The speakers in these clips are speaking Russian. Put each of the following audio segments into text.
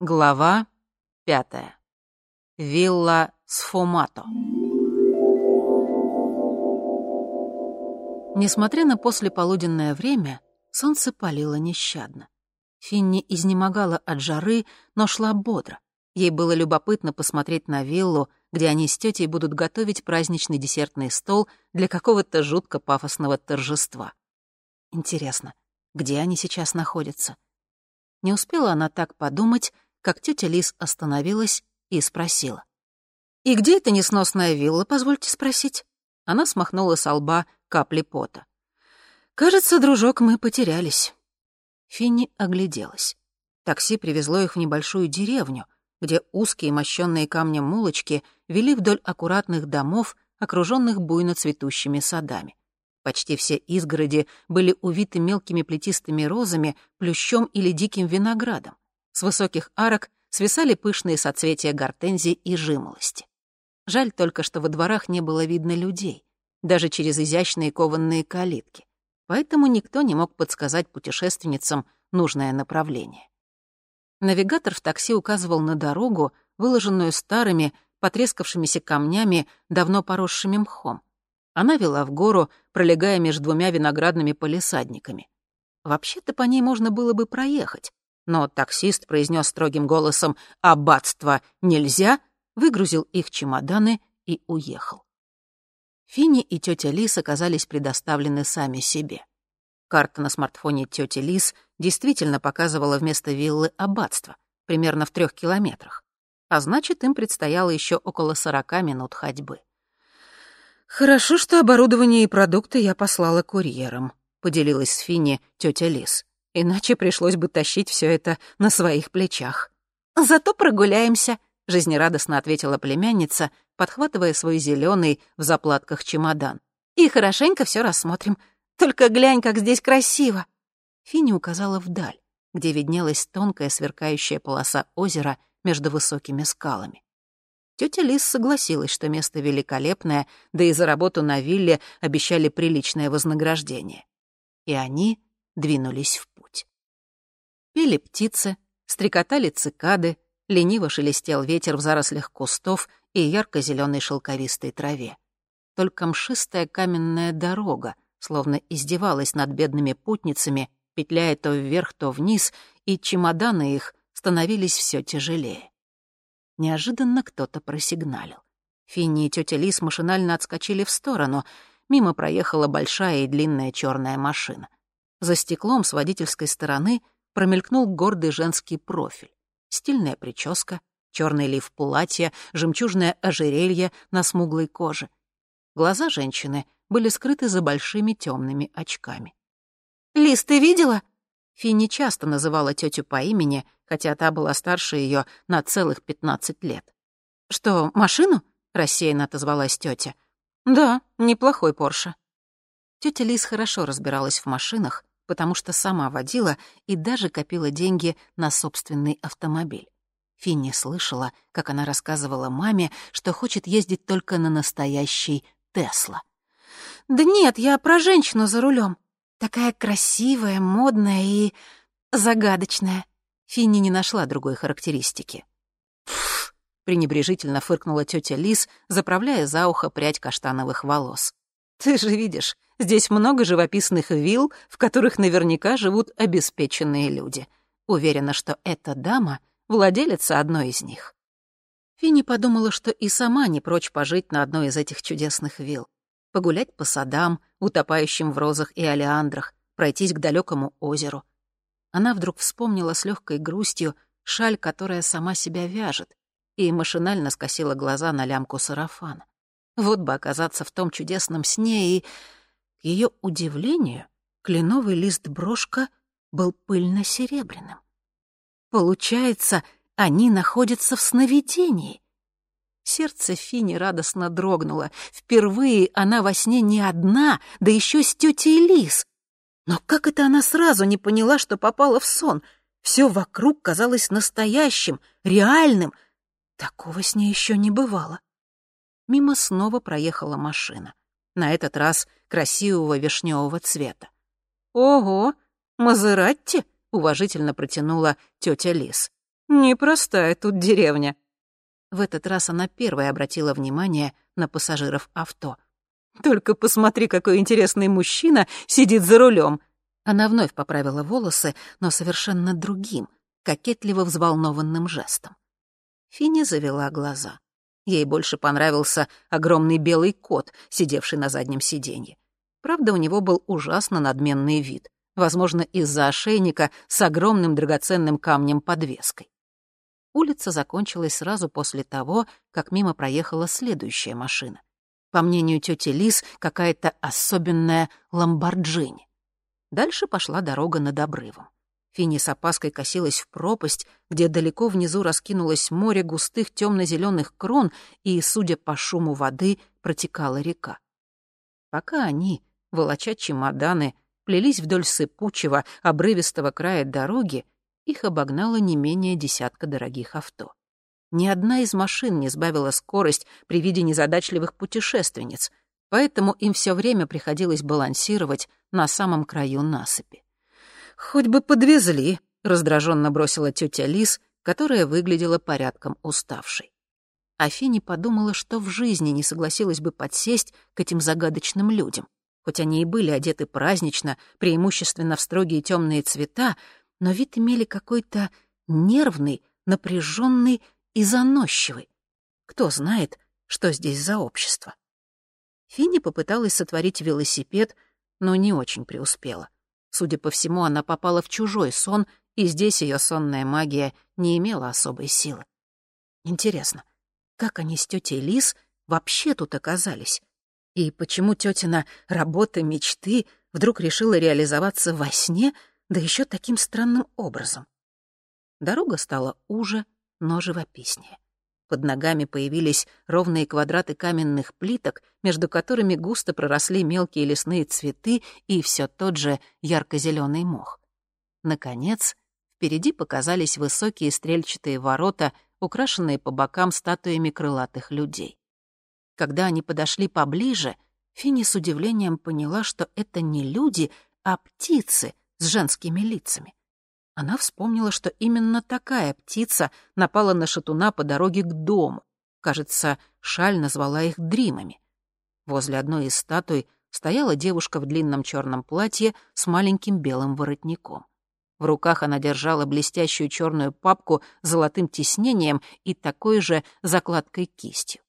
Глава пятая. Вилла Сфомато. Несмотря на послеполуденное время, солнце палило нещадно. Финни изнемогала от жары, но шла бодро. Ей было любопытно посмотреть на виллу, где они с тетей будут готовить праздничный десертный стол для какого-то жутко пафосного торжества. Интересно, где они сейчас находятся? Не успела она так подумать, как тетя Лис остановилась и спросила. «И где эта несносная вилла, позвольте спросить?» Она смахнула с лба капли пота. «Кажется, дружок, мы потерялись». Финни огляделась. Такси привезло их в небольшую деревню, где узкие мощенные камнем улочки вели вдоль аккуратных домов, окруженных буйно цветущими садами. Почти все изгороди были увиты мелкими плетистыми розами, плющом или диким виноградом. С высоких арок свисали пышные соцветия гортензии и жимолости. Жаль только, что во дворах не было видно людей, даже через изящные кованные калитки. Поэтому никто не мог подсказать путешественницам нужное направление. Навигатор в такси указывал на дорогу, выложенную старыми, потрескавшимися камнями, давно поросшими мхом. Она вела в гору, пролегая между двумя виноградными полисадниками. Вообще-то по ней можно было бы проехать, но таксист произнес строгим голосом «Аббатство нельзя!», выгрузил их чемоданы и уехал. Финни и тетя Лис оказались предоставлены сами себе. Карта на смартфоне тети Лис действительно показывала вместо виллы аббатство, примерно в трех километрах. А значит, им предстояло еще около сорока минут ходьбы. «Хорошо, что оборудование и продукты я послала курьером», — поделилась с Финни тетя Лис. «Иначе пришлось бы тащить все это на своих плечах». «Зато прогуляемся», — жизнерадостно ответила племянница, подхватывая свой зеленый в заплатках чемодан. «И хорошенько все рассмотрим. Только глянь, как здесь красиво!» Финни указала вдаль, где виднелась тонкая сверкающая полоса озера между высокими скалами. Тетя Лис согласилась, что место великолепное, да и за работу на вилле обещали приличное вознаграждение. И они двинулись в путь. Пели птицы, стрекотали цикады, лениво шелестел ветер в зарослях кустов и ярко зеленой шелковистой траве. Только мшистая каменная дорога, словно издевалась над бедными путницами, петляя то вверх, то вниз, и чемоданы их становились все тяжелее. Неожиданно кто-то просигналил. Финни и тетя Лис машинально отскочили в сторону. Мимо проехала большая и длинная черная машина. За стеклом с водительской стороны промелькнул гордый женский профиль. Стильная прическа, черный лиф платья, жемчужное ожерелье на смуглой коже. Глаза женщины были скрыты за большими темными очками. «Лис, ты видела?» Финни часто называла тетю по имени, хотя та была старше ее на целых пятнадцать лет. «Что, машину?» — рассеянно отозвалась тетя. «Да, неплохой Порше». Тетя Лис хорошо разбиралась в машинах, потому что сама водила и даже копила деньги на собственный автомобиль. Финни слышала, как она рассказывала маме, что хочет ездить только на настоящий Тесла. «Да нет, я про женщину за рулем. Такая красивая, модная и загадочная. Финни не нашла другой характеристики. «Пф!» — пренебрежительно фыркнула тетя Лис, заправляя за ухо прядь каштановых волос. «Ты же видишь, здесь много живописных вилл, в которых наверняка живут обеспеченные люди. Уверена, что эта дама — владелица одной из них». Финни подумала, что и сама не прочь пожить на одной из этих чудесных вилл погулять по садам, утопающим в розах и олеандрах, пройтись к далекому озеру. Она вдруг вспомнила с легкой грустью шаль, которая сама себя вяжет, и машинально скосила глаза на лямку сарафана. Вот бы оказаться в том чудесном сне, и, к ее удивлению, кленовый лист-брошка был пыльно-серебряным. Получается, они находятся в сновидении. Сердце Фини радостно дрогнуло. Впервые она во сне не одна, да еще с тетей Лис. Но как это она сразу не поняла, что попала в сон? Все вокруг казалось настоящим, реальным. Такого с ней еще не бывало. Мимо снова проехала машина. На этот раз красивого вишневого цвета. «Ого, Мазератти!» — уважительно протянула тетя Лис. Непростая тут деревня». В этот раз она первой обратила внимание на пассажиров авто. «Только посмотри, какой интересный мужчина сидит за рулем. Она вновь поправила волосы, но совершенно другим, кокетливо взволнованным жестом. Финни завела глаза. Ей больше понравился огромный белый кот, сидевший на заднем сиденье. Правда, у него был ужасно надменный вид, возможно, из-за ошейника с огромным драгоценным камнем-подвеской. Улица закончилась сразу после того, как мимо проехала следующая машина. По мнению тети Лис, какая-то особенная ламборджини. Дальше пошла дорога над обрывом. Финни с опаской косилась в пропасть, где далеко внизу раскинулось море густых темно-зеленых крон, и, судя по шуму воды, протекала река. Пока они, волоча чемоданы, плелись вдоль сыпучего, обрывистого края дороги, их обогнало не менее десятка дорогих авто. Ни одна из машин не сбавила скорость при виде незадачливых путешественниц, поэтому им все время приходилось балансировать на самом краю насыпи. «Хоть бы подвезли», — раздраженно бросила тетя Лис, которая выглядела порядком уставшей. Афини подумала, что в жизни не согласилась бы подсесть к этим загадочным людям. Хоть они и были одеты празднично, преимущественно в строгие темные цвета, но вид имели какой-то нервный, напряженный и заносчивый. Кто знает, что здесь за общество. Финни попыталась сотворить велосипед, но не очень преуспела. Судя по всему, она попала в чужой сон, и здесь ее сонная магия не имела особой силы. Интересно, как они с тетей Лис вообще тут оказались? И почему тетина работа мечты вдруг решила реализоваться во сне, да еще таким странным образом? Дорога стала уже, но живописнее. Под ногами появились ровные квадраты каменных плиток, между которыми густо проросли мелкие лесные цветы и все тот же ярко-зеленый мох. Наконец, впереди показались высокие стрельчатые ворота, украшенные по бокам статуями крылатых людей. Когда они подошли поближе, Финни с удивлением поняла, что это не люди, а птицы с женскими лицами. Она вспомнила, что именно такая птица напала на шатуна по дороге к дому. Кажется, Шаль назвала их дримами. Возле одной из статуй стояла девушка в длинном черном платье с маленьким белым воротником. В руках она держала блестящую черную папку с золотым тиснением и такой же закладкой кистью.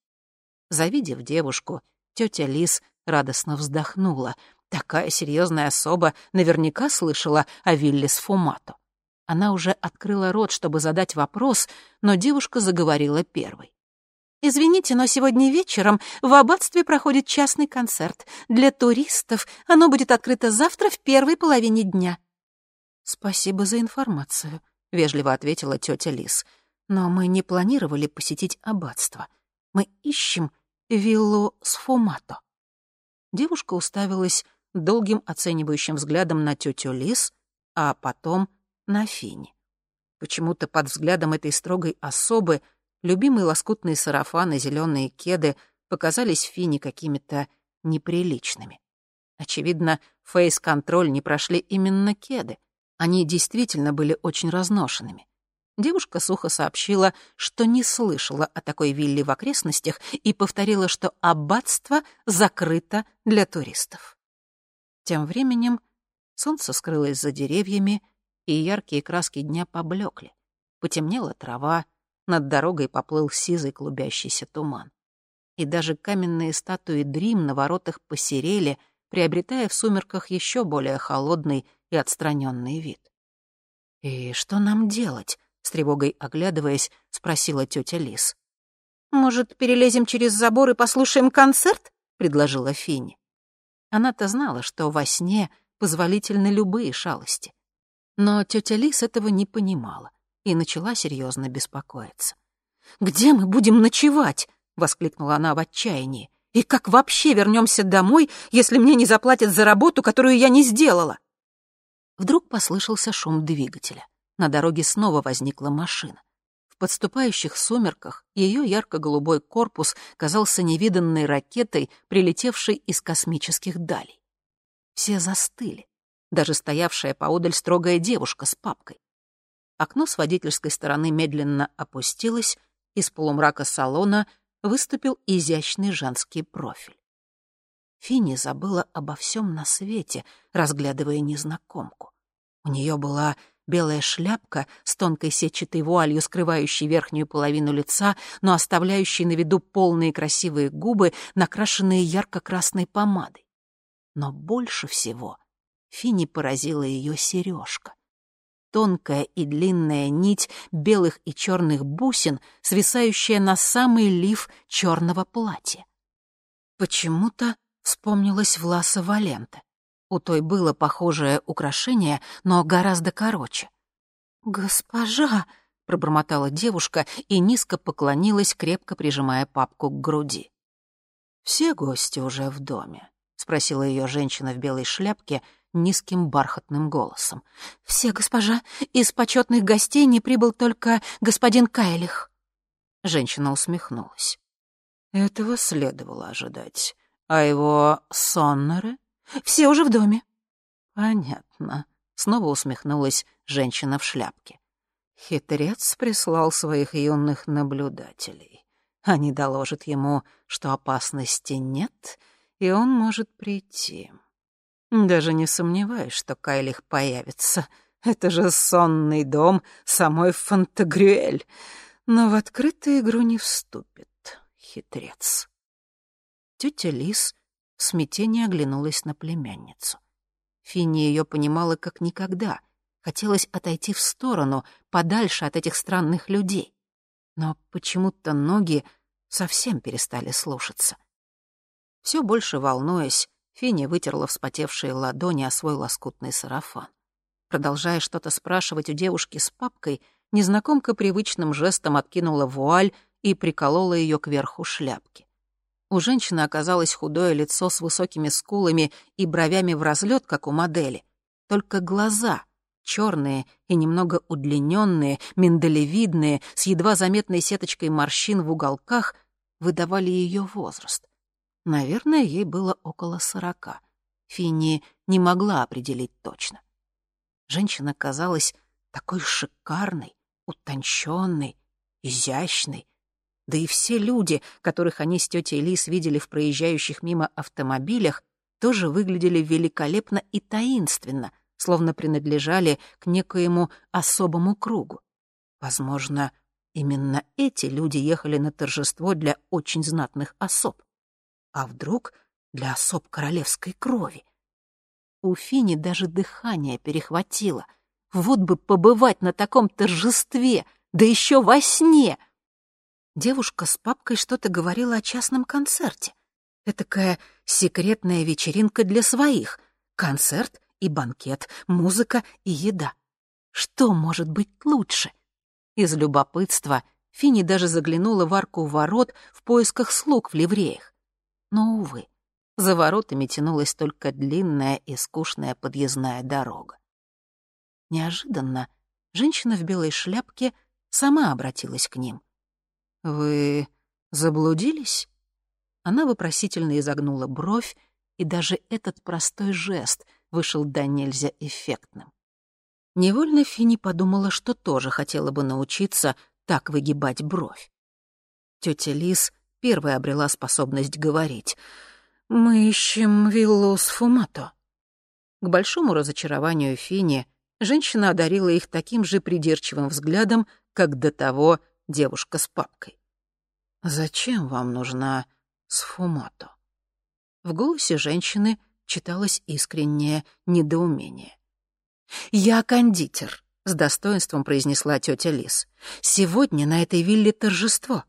Завидев девушку, тетя Лис радостно вздохнула. Такая серьезная особа наверняка слышала о Виллис Фумато. Она уже открыла рот, чтобы задать вопрос, но девушка заговорила первой. «Извините, но сегодня вечером в аббатстве проходит частный концерт. Для туристов оно будет открыто завтра в первой половине дня». «Спасибо за информацию», — вежливо ответила тетя Лис. «Но мы не планировали посетить аббатство. Мы ищем виллу Сфумато». Девушка уставилась долгим оценивающим взглядом на тетю Лис, а потом на Фине. Почему-то под взглядом этой строгой особы любимые лоскутные сарафаны зеленые кеды показались Фине какими-то неприличными. Очевидно, фейс-контроль не прошли именно кеды. Они действительно были очень разношенными. Девушка сухо сообщила, что не слышала о такой вилле в окрестностях и повторила, что аббатство закрыто для туристов. Тем временем солнце скрылось за деревьями, и яркие краски дня поблекли. Потемнела трава, над дорогой поплыл сизый клубящийся туман. И даже каменные статуи Дрим на воротах посерели, приобретая в сумерках еще более холодный и отстраненный вид. «И что нам делать?» — с тревогой оглядываясь, спросила тетя Лис. «Может, перелезем через забор и послушаем концерт?» — предложила Финни. Она-то знала, что во сне позволительны любые шалости. Но тетя Лис этого не понимала и начала серьезно беспокоиться. «Где мы будем ночевать?» — воскликнула она в отчаянии. «И как вообще вернемся домой, если мне не заплатят за работу, которую я не сделала?» Вдруг послышался шум двигателя. На дороге снова возникла машина. В подступающих сумерках ее ярко-голубой корпус казался невиданной ракетой, прилетевшей из космических далей. Все застыли даже стоявшая поодаль строгая девушка с папкой. окно с водительской стороны медленно опустилось, из полумрака салона выступил изящный женский профиль. Финни забыла обо всем на свете, разглядывая незнакомку. У нее была белая шляпка с тонкой сетчатой вуалью, скрывающей верхнюю половину лица, но оставляющей на виду полные красивые губы, накрашенные ярко-красной помадой. Но больше всего Финни поразила ее сережка. Тонкая и длинная нить белых и черных бусин, свисающая на самый лиф черного платья. Почему-то вспомнилась Власа Валента. У той было похожее украшение, но гораздо короче. «Госпожа!» — пробормотала девушка и низко поклонилась, крепко прижимая папку к груди. «Все гости уже в доме?» — спросила ее женщина в белой шляпке низким бархатным голосом. «Все, госпожа. Из почетных гостей не прибыл только господин Кайлих». Женщина усмехнулась. «Этого следовало ожидать. А его соннеры?» Все уже в доме». «Понятно», — снова усмехнулась женщина в шляпке. Хитрец прислал своих юных наблюдателей. Они доложат ему, что опасности нет, и он может прийти. Даже не сомневаюсь, что Кайлих появится. Это же сонный дом самой Фантагрюэль. Но в открытую игру не вступит хитрец. Тетя Лис в смятении оглянулась на племянницу. Финни ее понимала как никогда. Хотелось отойти в сторону, подальше от этих странных людей. Но почему-то ноги совсем перестали слушаться. Все больше волнуясь, Финни вытерла вспотевшие ладони о свой лоскутный сарафан. Продолжая что-то спрашивать у девушки с папкой, незнакомка привычным жестом откинула вуаль и приколола ее к верху шляпки. У женщины оказалось худое лицо с высокими скулами и бровями в разлет, как у модели. Только глаза, черные и немного удлиненные, миндалевидные, с едва заметной сеточкой морщин в уголках, выдавали ее возраст. Наверное, ей было около сорока. Финни не могла определить точно. Женщина казалась такой шикарной, утонченной, изящной, да и все люди, которых они с тетей Лис видели в проезжающих мимо автомобилях, тоже выглядели великолепно и таинственно, словно принадлежали к некоему особому кругу. Возможно, именно эти люди ехали на торжество для очень знатных особ. А вдруг для особ королевской крови? У Фини даже дыхание перехватило. Вот бы побывать на таком торжестве, да еще во сне — девушка с папкой что-то говорила о частном концерте. Этакая секретная вечеринка для своих. Концерт и банкет, музыка и еда. Что может быть лучше? Из любопытства Фини даже заглянула в арку ворот в поисках слуг в ливреях. Но, увы, за воротами тянулась только длинная и скучная подъездная дорога. Неожиданно женщина в белой шляпке сама обратилась к ним. «Вы заблудились?» Она вопросительно изогнула бровь, и даже этот простой жест вышел до нельзя эффектным. Невольно Фини подумала, что тоже хотела бы научиться так выгибать бровь. Тетя Лис первая обрела способность говорить. «Мы ищем виллу с Фумато». К большому разочарованию Фини женщина одарила их таким же придирчивым взглядом, как до того девушка с папкой. «Зачем вам нужна сфумато?» В голосе женщины читалось искреннее недоумение. «Я кондитер», — с достоинством произнесла тетя Лис. «Сегодня на этой вилле торжество.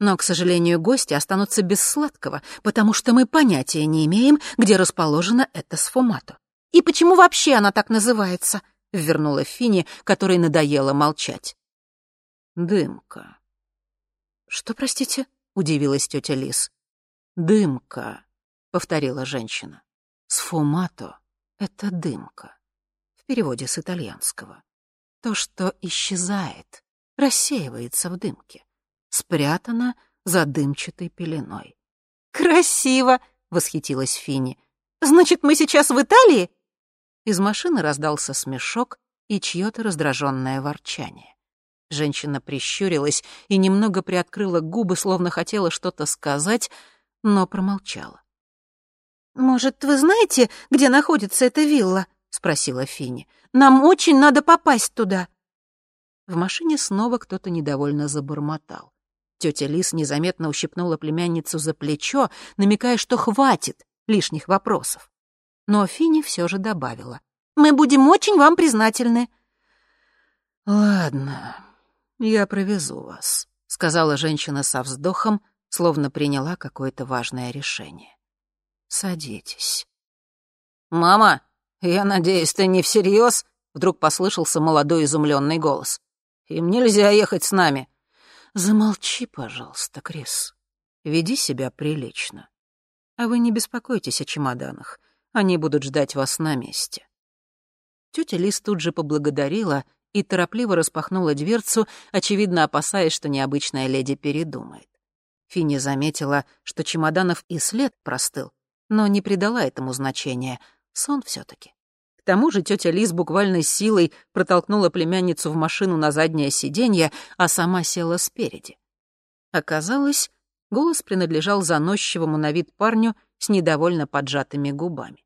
Но, к сожалению, гости останутся без сладкого, потому что мы понятия не имеем, где расположена эта сфумато. И почему вообще она так называется?» — вернула Фини, которой надоело молчать. «Дымка». «Что, простите?» — удивилась тетя Лис. «Дымка», — повторила женщина. «Сфумато — это дымка». В переводе с итальянского. То, что исчезает, рассеивается в дымке, спрятано за дымчатой пеленой. «Красиво!» — восхитилась Фини. «Значит, мы сейчас в Италии?» Из машины раздался смешок, и чьё-то раздражённое ворчание. Женщина прищурилась и немного приоткрыла губы, словно хотела что-то сказать, но промолчала. «Может, вы знаете, где находится эта вилла?» — спросила Финни. «Нам очень надо попасть туда». В машине снова кто-то недовольно забормотал. Тетя Лис незаметно ущипнула племянницу за плечо, намекая, что хватит лишних вопросов. Но Финни все же добавила. «Мы будем очень вам признательны». «Ладно, я провезу вас», — сказала женщина со вздохом, словно приняла какое-то важное решение. «Садитесь». «Мама, я надеюсь, ты не всерьез?» — вдруг послышался молодой изумленный голос. «Им нельзя ехать с нами». «Замолчи, пожалуйста, Крис. Веди себя прилично. А вы не беспокойтесь о чемоданах. Они будут ждать вас на месте». Тетя Лис тут же поблагодарила и торопливо распахнула дверцу, очевидно опасаясь, что необычная леди передумает. Финни заметила, что чемоданов и след простыл, но не придала этому значения. Сон все таки тому же тетя Лиз буквально силой протолкнула племянницу в машину на заднее сиденье, а сама села спереди. Оказалось, голос принадлежал заносчивому на вид парню с недовольно поджатыми губами.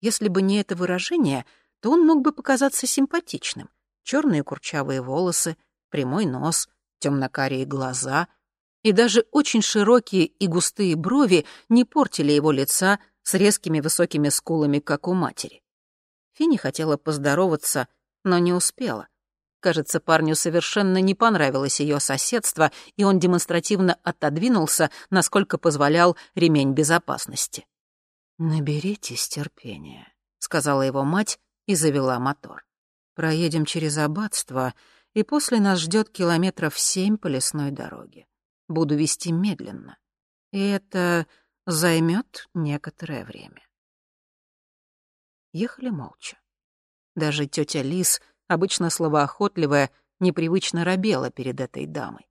Если бы не это выражение, то он мог бы показаться симпатичным. Черные курчавые волосы, прямой нос, темно-карие глаза — и даже очень широкие и густые брови не портили его лица с резкими высокими скулами, как у матери. Финни хотела поздороваться, но не успела. Кажется, парню совершенно не понравилось ее соседство, и он демонстративно отодвинулся, насколько позволял ремень безопасности. «Наберитесь терпения», — сказала его мать и завела мотор. «Проедем через аббатство, и после нас ждет километров семь по лесной дороге буду вести медленно. И это займет некоторое время. Ехали молча. Даже тетя Лис, обычно словоохотливая, непривычно робела перед этой дамой.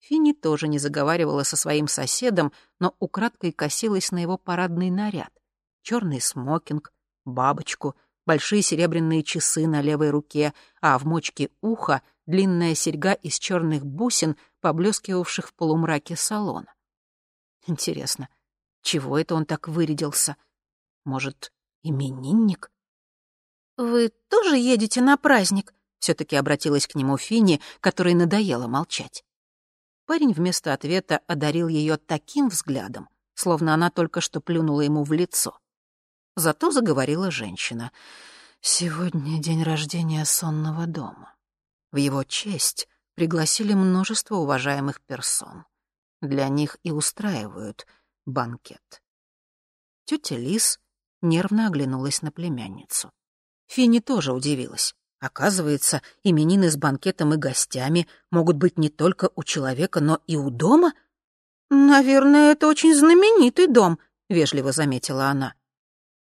Финни тоже не заговаривала со своим соседом, но украдкой косилась на его парадный наряд. Черный смокинг, бабочку, большие серебряные часы на левой руке, а в мочке уха длинная серьга из черных бусин, поблескивавших в полумраке салона. Интересно, чего это он так вырядился? Может, именинник? «Вы тоже едете на праздник?» — все-таки обратилась к нему Финни, которой надоело молчать. Парень вместо ответа одарил ее таким взглядом, словно она только что плюнула ему в лицо. Зато заговорила женщина. «Сегодня день рождения сонного дома. В его честь пригласили множество уважаемых персон. Для них и устраивают банкет. Тетя Лис нервно оглянулась на племянницу. Финни тоже удивилась. Оказывается, именины с банкетом и гостями могут быть не только у человека, но и у дома? «Наверное, это очень знаменитый дом», — вежливо заметила она.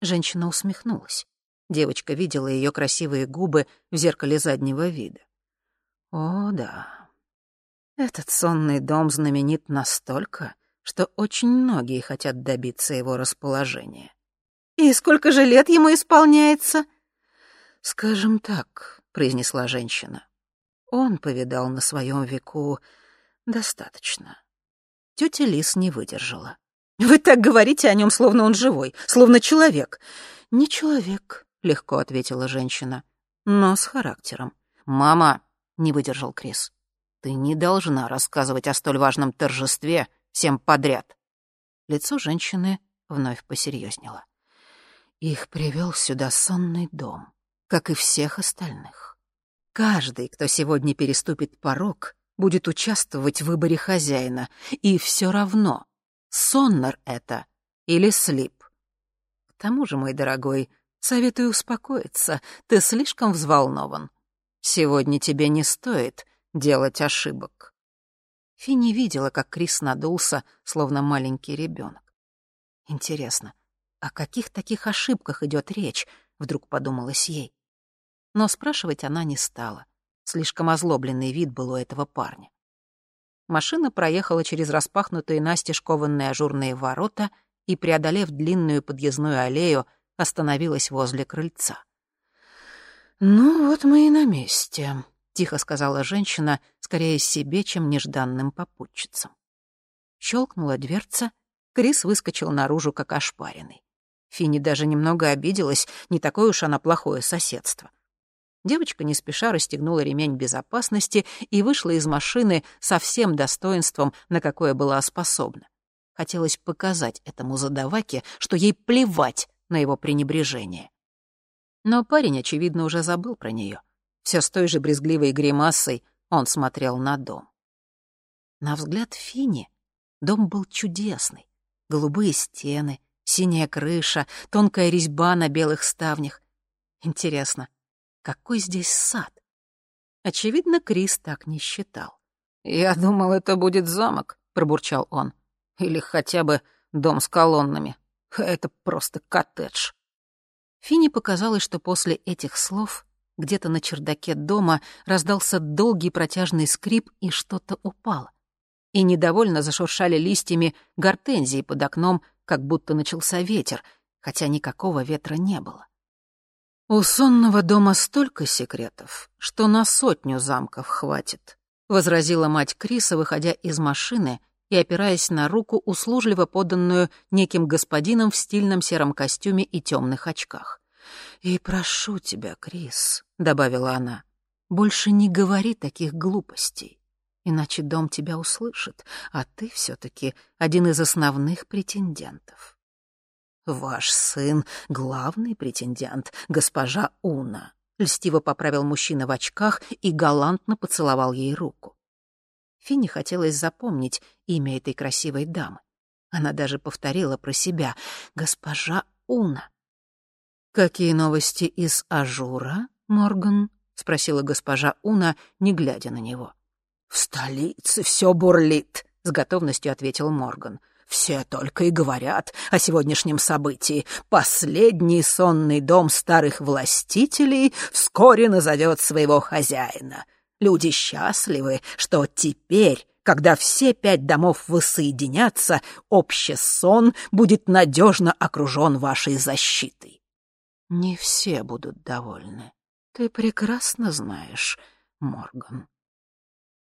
Женщина усмехнулась. Девочка видела ее красивые губы в зеркале заднего вида. О, да. Этот сонный дом знаменит настолько, что очень многие хотят добиться его расположения. «И сколько же лет ему исполняется?» «Скажем так», — произнесла женщина. Он повидал на своем веку достаточно. Тетя Лис не выдержала. «Вы так говорите о нем, словно он живой, словно человек». «Не человек», — легко ответила женщина, — «но с характером». «Мама», не выдержал Крис. «Ты не должна рассказывать о столь важном торжестве всем подряд». Лицо женщины вновь посерьезнело. Их привел сюда сонный дом, как и всех остальных. Каждый, кто сегодня переступит порог, будет участвовать в выборе хозяина, и все равно, соннер это или слип. К тому же, мой дорогой, советую успокоиться, ты слишком взволнован. Сегодня тебе не стоит делать ошибок». Финни видела, как Крис надулся, словно маленький ребенок. «Интересно, о каких таких ошибках идет речь?» — вдруг подумалось ей. Но спрашивать она не стала. Слишком озлобленный вид был у этого парня. Машина проехала через распахнутые настежь кованные ажурные ворота и, преодолев длинную подъездную аллею, остановилась возле крыльца. «Ну, вот мы и на месте», — тихо сказала женщина, скорее себе, чем нежданным попутчицам. Щелкнула дверца, Крис выскочил наружу, как ошпаренный. Финни даже немного обиделась, не такое уж она плохое соседство. Девочка не спеша расстегнула ремень безопасности и вышла из машины со всем достоинством, на какое была способна. Хотелось показать этому задаваке, что ей плевать на его пренебрежение. Но парень, очевидно, уже забыл про нее. Все с той же брезгливой гримасой он смотрел на дом. На взгляд Фини дом был чудесный. Голубые стены, синяя крыша, тонкая резьба на белых ставнях. Интересно, какой здесь сад? Очевидно, Крис так не считал. «Я думал, это будет замок», — пробурчал он. «Или хотя бы дом с колоннами. Это просто коттедж». Финни показалось, что после этих слов где-то на чердаке дома раздался долгий протяжный скрип, и что-то упало. И недовольно зашуршали листьями гортензии под окном, как будто начался ветер, хотя никакого ветра не было. «У сонного дома столько секретов, что на сотню замков хватит», — возразила мать Криса, выходя из машины и опираясь на руку, услужливо поданную неким господином в стильном сером костюме и темных очках. «И прошу тебя, Крис», — добавила она, — «больше не говори таких глупостей, иначе дом тебя услышит, а ты все-таки один из основных претендентов». «Ваш сын — главный претендент, госпожа Уна», — льстиво поправил мужчина в очках и галантно поцеловал ей руку. Финни хотелось запомнить имя этой красивой дамы. Она даже повторила про себя «Госпожа Уна». «Какие новости из Ажура, Морган?» — спросила госпожа Уна, не глядя на него. «В столице все бурлит», — с готовностью ответил Морган. Все только и говорят о сегодняшнем событии. Последний сонный дом старых властителей вскоре назовет своего хозяина. Люди счастливы, что теперь, когда все пять домов воссоединятся, общий сон будет надежно окружен вашей защитой. Не все будут довольны. Ты прекрасно знаешь, Морган.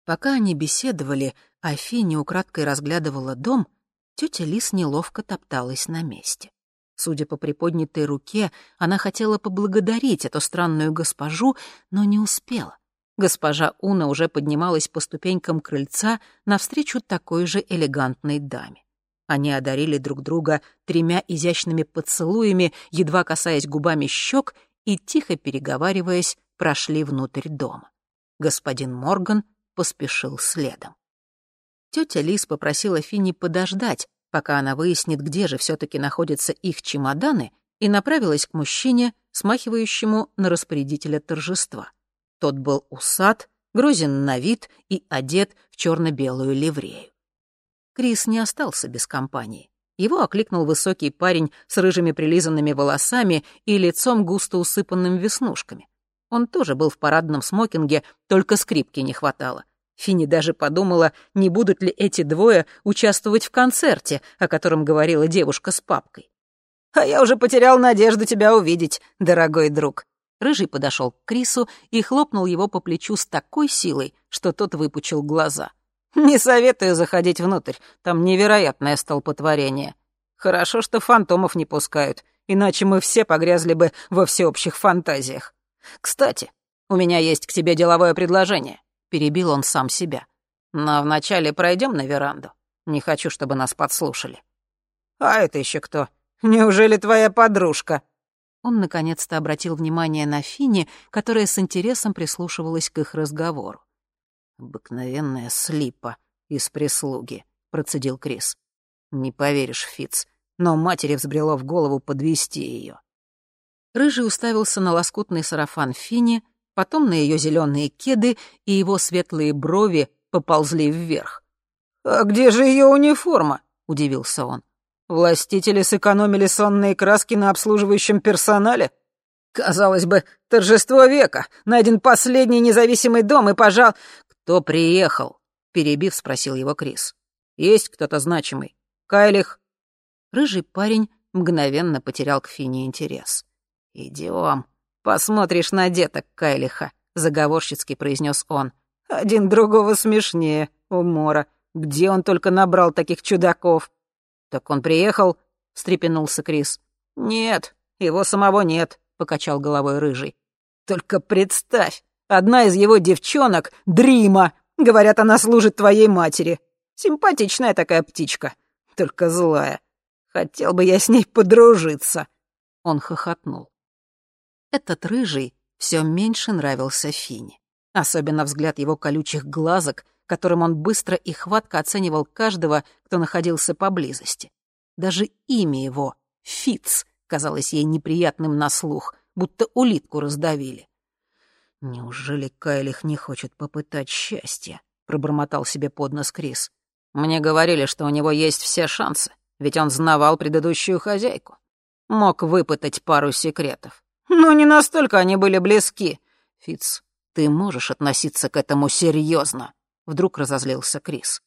Пока они беседовали, Афини украдкой разглядывала дом — Тетя Лис неловко топталась на месте. Судя по приподнятой руке, она хотела поблагодарить эту странную госпожу, но не успела. Госпожа Уна уже поднималась по ступенькам крыльца навстречу такой же элегантной даме. Они одарили друг друга тремя изящными поцелуями, едва касаясь губами щек, и, тихо переговариваясь, прошли внутрь дома. Господин Морган поспешил следом. Тетя Лис попросила Финни подождать, пока она выяснит, где же все-таки находятся их чемоданы, и направилась к мужчине, смахивающему на распорядителя торжества. Тот был усат, грозен на вид и одет в черно-белую ливрею. Крис не остался без компании. Его окликнул высокий парень с рыжими прилизанными волосами и лицом густо усыпанным веснушками. Он тоже был в парадном смокинге, только скрипки не хватало — Финни даже подумала, не будут ли эти двое участвовать в концерте, о котором говорила девушка с папкой. «А я уже потерял надежду тебя увидеть, дорогой друг». Рыжий подошел к Крису и хлопнул его по плечу с такой силой, что тот выпучил глаза. «Не советую заходить внутрь, там невероятное столпотворение. Хорошо, что фантомов не пускают, иначе мы все погрязли бы во всеобщих фантазиях. Кстати, у меня есть к тебе деловое предложение. — перебил он сам себя. «Но вначале пройдем на веранду. Не хочу, чтобы нас подслушали». «А это еще кто? Неужели твоя подружка?» Он наконец-то обратил внимание на Фини, которая с интересом прислушивалась к их разговору. «Обыкновенная слипа из прислуги», — процедил Крис. «Не поверишь, Фиц, но матери взбрело в голову подвести ее. Рыжий уставился на лоскутный сарафан Фини, потом на ее зеленые кеды, и его светлые брови поползли вверх. «А где же ее униформа?» — удивился он. «Властители сэкономили сонные краски на обслуживающем персонале? Казалось бы, торжество века, найден последний независимый дом, и, пожал...» «Кто приехал?» — перебив, спросил его Крис. «Есть кто-то значимый? Кайлих?» Рыжий парень мгновенно потерял к Фине интерес. «Идем», посмотришь на деток Кайлиха», — заговорщицки произнес он. «Один другого смешнее, умора. Где он только набрал таких чудаков?» «Так он приехал?» — встрепенулся Крис. «Нет, его самого нет», — покачал головой Рыжий. «Только представь, одна из его девчонок — Дрима. Говорят, она служит твоей матери. Симпатичная такая птичка, только злая. Хотел бы я с ней подружиться». Он хохотнул. Этот Рыжий все меньше нравился Фине. Особенно взгляд его колючих глазок, которым он быстро и хватко оценивал каждого, кто находился поблизости. Даже имя его, Фиц, казалось ей неприятным на слух, будто улитку раздавили. «Неужели Кайлих не хочет попытать счастья?» — пробормотал себе под нос Крис. «Мне говорили, что у него есть все шансы, ведь он знавал предыдущую хозяйку. Мог выпытать пару секретов. Но не настолько они были близки. Фиц, ты можешь относиться к этому серьезно? Вдруг разозлился Крис.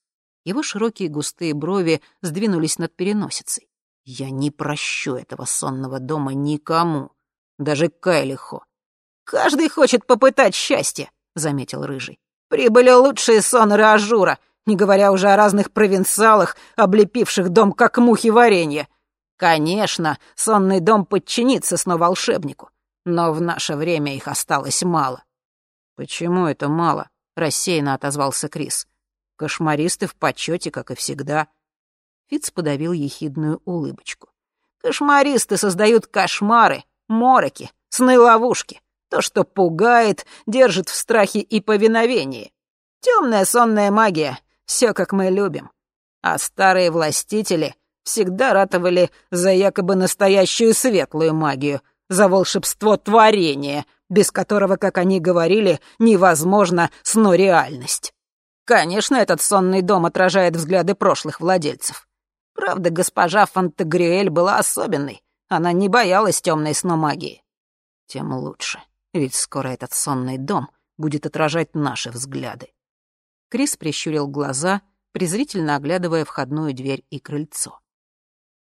Его широкие густые брови сдвинулись над переносицей. Я не прощу этого сонного дома никому, даже Кайлиху. Каждый хочет попытать счастье, заметил Рыжий. Прибыли лучшие соноры Ажура, не говоря уже о разных провинциалах, облепивших дом как мухи варенье. Конечно, сонный дом подчинится снова волшебнику, но в наше время их осталось мало. Почему это мало? рассеянно отозвался Крис. Кошмаристы в почете, как и всегда. Фиц подавил ехидную улыбочку. Кошмаристы создают кошмары, мороки, сны-ловушки. То, что пугает, держит в страхе и повиновении. Темная сонная магия — все, как мы любим. А старые властители всегда ратовали за якобы настоящую светлую магию, за волшебство творения, без которого, как они говорили, невозможно сно-реальность. Конечно, этот сонный дом отражает взгляды прошлых владельцев. Правда, госпожа Фантагрюэль была особенной. Она не боялась темной сномагии. Тем лучше, ведь скоро этот сонный дом будет отражать наши взгляды. Крис прищурил глаза, презрительно оглядывая входную дверь и крыльцо.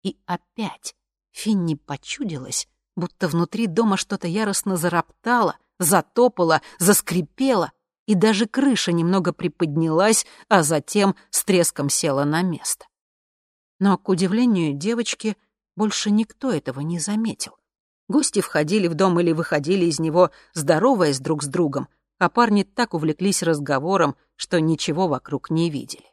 И опять Финни почудилась, будто внутри дома что-то яростно зароптало, затопало, заскрипело, и даже крыша немного приподнялась, а затем с треском села на место. Но, к удивлению девочки, больше никто этого не заметил. Гости входили в дом или выходили из него, здороваясь друг с другом, а парни так увлеклись разговором, что ничего вокруг не видели.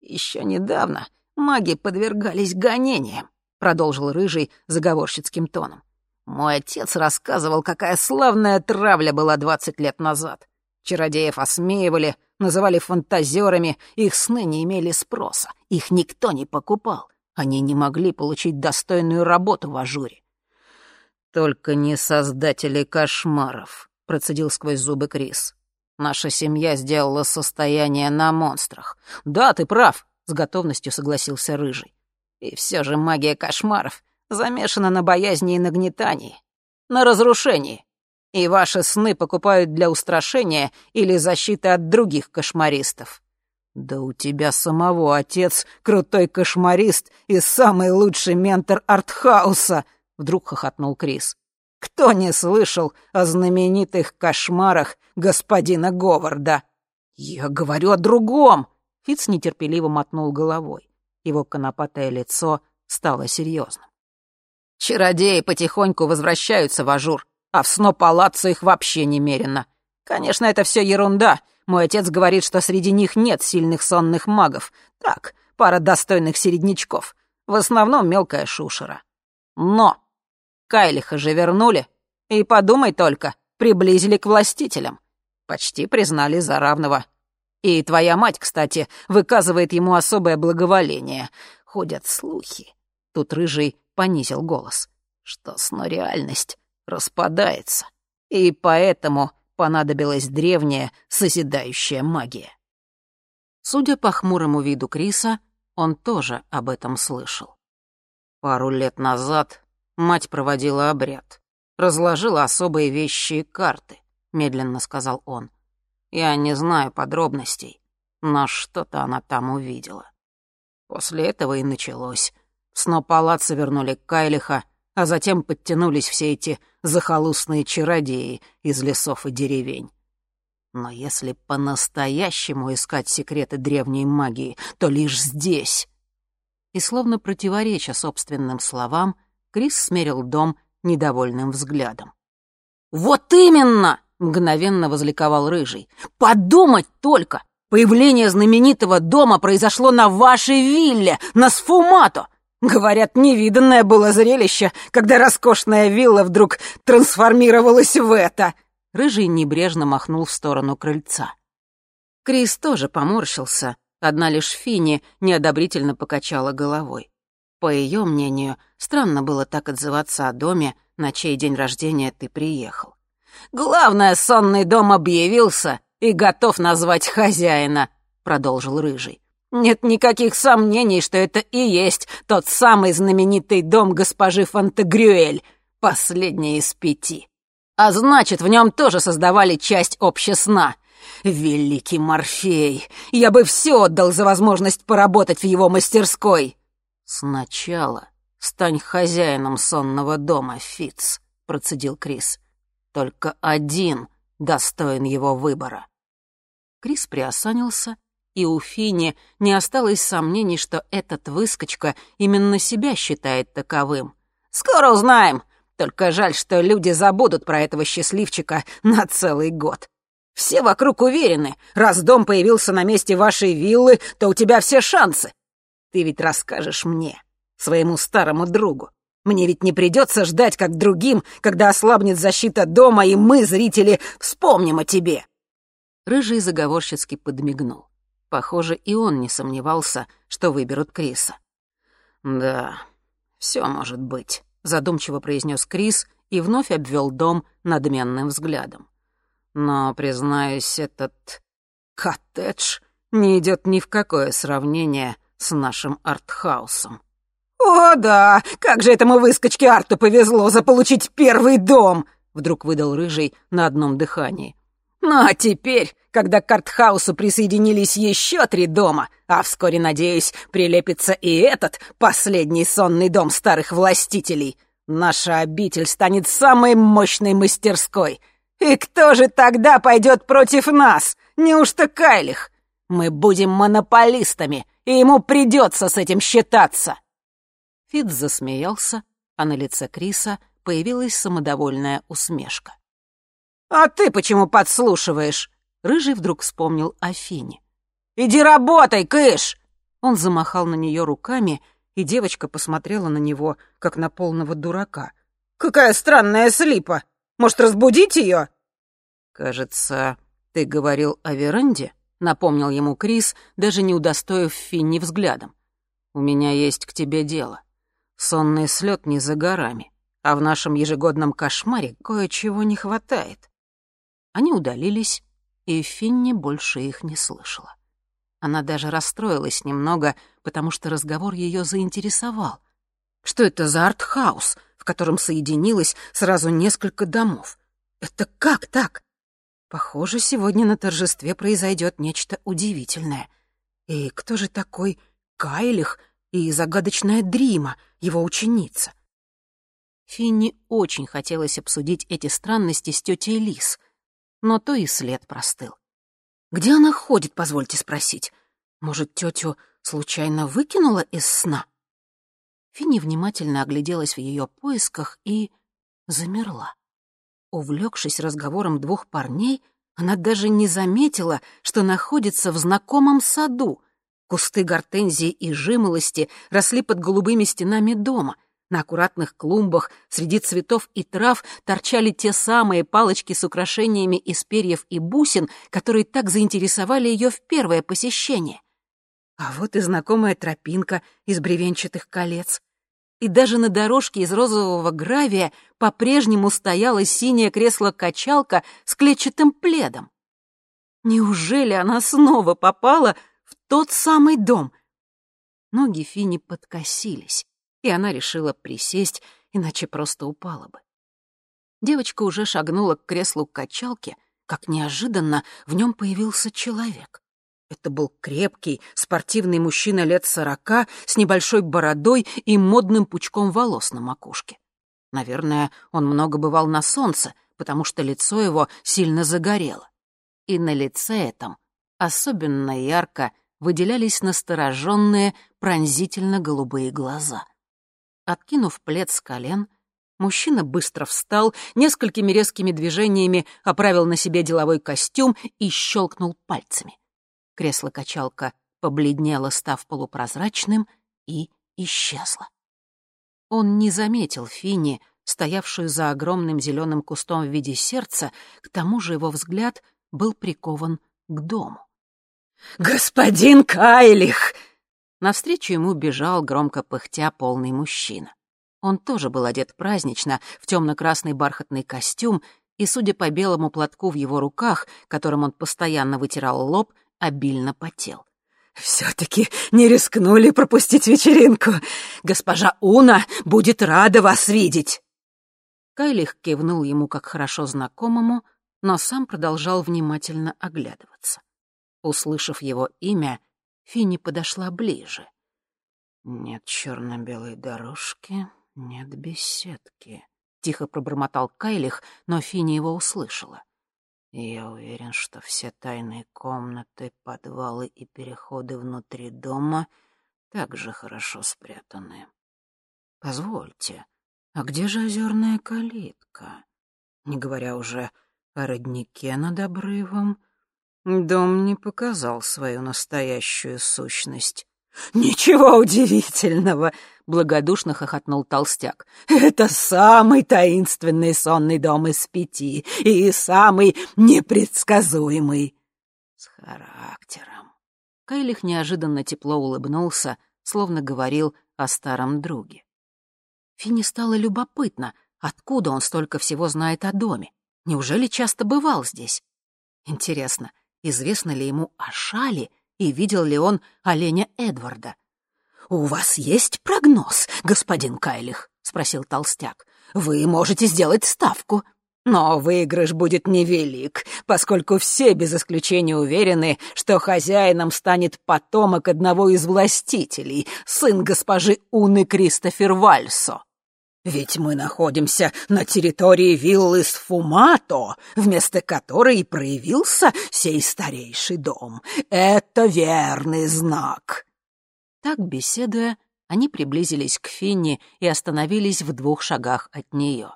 Еще недавно маги подвергались гонениям», — продолжил Рыжий заговорщицким тоном. «Мой отец рассказывал, какая славная травля была двадцать лет назад. Чародеев осмеивали, называли фантазерами, их сны не имели спроса, их никто не покупал. Они не могли получить достойную работу в ажуре. «Только не создатели кошмаров», — процедил сквозь зубы Крис. «Наша семья сделала состояние на монстрах». «Да, ты прав», — с готовностью согласился Рыжий. «И все же магия кошмаров замешана на боязни и нагнетании, на разрушении. И ваши сны покупают для устрашения или защиты от других кошмаристов». «Да у тебя самого отец крутой кошмарист и самый лучший ментор артхауса!» — вдруг хохотнул Крис. «Кто не слышал о знаменитых кошмарах господина Говарда?» «Я говорю о другом!» Фиц нетерпеливо мотнул головой. Его конопатое лицо стало серьезным. «Чародеи потихоньку возвращаются в Ажур, а в сно-палаццо их вообще немерено. Конечно, это все ерунда. Мой отец говорит, что среди них нет сильных сонных магов. Так, пара достойных середнячков. В основном мелкая шушера. Но Кайлиха же вернули. И подумай только, приблизили к властителям. Почти признали за равного. И твоя мать, кстати, выказывает ему особое благоволение. Ходят слухи. Тут Рыжий понизил голос. Что снореальность распадается. И поэтому понадобилась древняя созидающая магия. Судя по хмурому виду Криса, он тоже об этом слышал. Пару лет назад мать проводила обряд. Разложила особые вещи и карты, медленно сказал он. Я не знаю подробностей, но что-то она там увидела. После этого и началось. Сно палаца вернули Кайлиха, а затем подтянулись все эти захолустные чародеи из лесов и деревень. Но если по-настоящему искать секреты древней магии, то лишь здесь. И словно противореча собственным словам, Крис смерил дом недовольным взглядом. «Вот именно!» — мгновенно возликовал Рыжий. «Подумать только! Появление знаменитого дома произошло на вашей вилле, на Сфумато! Говорят, невиданное было зрелище, когда роскошная вилла вдруг трансформировалась в это!» Рыжий небрежно махнул в сторону крыльца. Крис тоже поморщился, одна лишь Фини неодобрительно покачала головой. По ее мнению, странно было так отзываться о доме, на чей день рождения ты приехал. «Главное, сонный дом объявился и готов назвать хозяина», — продолжил Рыжий. «Нет никаких сомнений, что это и есть тот самый знаменитый дом госпожи Фантагрюэль, последний из пяти. А значит, в нем тоже создавали часть общесна. Великий Морфей, я бы все отдал за возможность поработать в его мастерской». «Сначала стань хозяином сонного дома, Фиц», — процедил Крис. Только один достоин его выбора. Крис приосанился, и у Фини не осталось сомнений, что этот выскочка именно себя считает таковым. «Скоро узнаем. Только жаль, что люди забудут про этого счастливчика на целый год. Все вокруг уверены, раз дом появился на месте вашей виллы, то у тебя все шансы. Ты ведь расскажешь мне, своему старому другу, мне ведь не придется ждать, как другим, когда ослабнет защита дома, и мы, зрители, вспомним о тебе!» Рыжий заговорщицки подмигнул. Похоже, и он не сомневался, что выберут Криса. «Да, все может быть», — задумчиво произнес Крис и вновь обвел дом надменным взглядом. «Но, признаюсь, этот коттедж не идет ни в какое сравнение с нашим артхаусом. «О, да! Как же этому выскочке Арту повезло заполучить первый дом!» Вдруг выдал Рыжий на одном дыхании. «Ну а теперь, когда к Артхаусу присоединились еще три дома, а вскоре, надеюсь, прилепится и этот последний сонный дом старых властителей, наша обитель станет самой мощной мастерской. И кто же тогда пойдет против нас? Неужто Кайлих? Мы будем монополистами, и ему придется с этим считаться!» Фитц засмеялся, а на лице Криса появилась самодовольная усмешка. «А ты почему подслушиваешь?» Рыжий вдруг вспомнил о Фине. «Иди работай, Кыш!» Он замахал на нее руками, и девочка посмотрела на него, как на полного дурака. «Какая странная слипа! Может, разбудить ее?» «Кажется, ты говорил о веранде?» — напомнил ему Крис, даже не удостоив Финни взглядом. «У меня есть к тебе дело». Сонный слет не за горами, а в нашем ежегодном кошмаре кое-чего не хватает. Они удалились, и Финни больше их не слышала. Она даже расстроилась немного, потому что разговор ее заинтересовал. Что это за артхаус, в котором соединилось сразу несколько домов? Это как так? Похоже, сегодня на торжестве произойдет нечто удивительное. И кто же такой Кайлих и загадочная Дрима, его ученица. Финни очень хотелось обсудить эти странности с тетей Лис, но то и след простыл. Где она ходит, позвольте спросить? Может, тетю случайно выкинула из сна? Финни внимательно огляделась в ее поисках и замерла. Увлекшись разговором двух парней, она даже не заметила, что находится в знакомом саду, Кусты гортензии и жимолости росли под голубыми стенами дома. На аккуратных клумбах среди цветов и трав торчали те самые палочки с украшениями из перьев и бусин, которые так заинтересовали ее в первое посещение. А вот и знакомая тропинка из бревенчатых колец. И даже на дорожке из розового гравия по-прежнему стояло синее кресло-качалка с клетчатым пледом. Неужели она снова попала тот самый дом. Ноги Фини подкосились, и она решила присесть, иначе просто упала бы. Девочка уже шагнула к креслу качалки, как неожиданно в нем появился человек. Это был крепкий, спортивный мужчина лет сорока с небольшой бородой и модным пучком волос на макушке. Наверное, он много бывал на солнце, потому что лицо его сильно загорело. И на лице этом особенно ярко выделялись настороженные, пронзительно-голубые глаза. Откинув плед с колен, мужчина быстро встал, несколькими резкими движениями оправил на себе деловой костюм и щелкнул пальцами. Кресло-качалка побледнело, став полупрозрачным, и исчезло. Он не заметил Фини, стоявшую за огромным зеленым кустом в виде сердца, к тому же его взгляд был прикован к дому. «Господин Кайлих!» Навстречу ему бежал, громко пыхтя, полный мужчина. Он тоже был одет празднично, в темно-красный бархатный костюм, и, судя по белому платку в его руках, которым он постоянно вытирал лоб, обильно потел. «Все-таки не рискнули пропустить вечеринку. Госпожа Уна будет рада вас видеть!» Кайлих кивнул ему как хорошо знакомому, но сам продолжал внимательно оглядываться. Услышав его имя, Финни подошла ближе. «Нет черно-белой дорожки, нет беседки», — тихо пробормотал Кайлих, но Финни его услышала. «Я уверен, что все тайные комнаты, подвалы и переходы внутри дома также хорошо спрятаны. Позвольте, а где же озерная калитка? Не говоря уже о роднике над обрывом, Дом не показал свою настоящую сущность. «Ничего удивительного!» — благодушно хохотнул толстяк. «Это самый таинственный сонный дом из пяти и самый непредсказуемый». «С характером». Кайлих неожиданно тепло улыбнулся, словно говорил о старом друге. Фине стало любопытно, откуда он столько всего знает о доме. Неужели часто бывал здесь? Интересно, — известно ли ему о шале и видел ли он оленя Эдварда. «У вас есть прогноз, господин Кайлих?» — спросил толстяк. «Вы можете сделать ставку, но выигрыш будет невелик, поскольку все без исключения уверены, что хозяином станет потомок одного из властителей, сын госпожи Уны Кристофер Вальсо. Ведь мы находимся на территории виллы Сфумато, вместо которой и проявился сей старейший дом. Это верный знак. Так, беседуя, они приблизились к Финни и остановились в двух шагах от нее.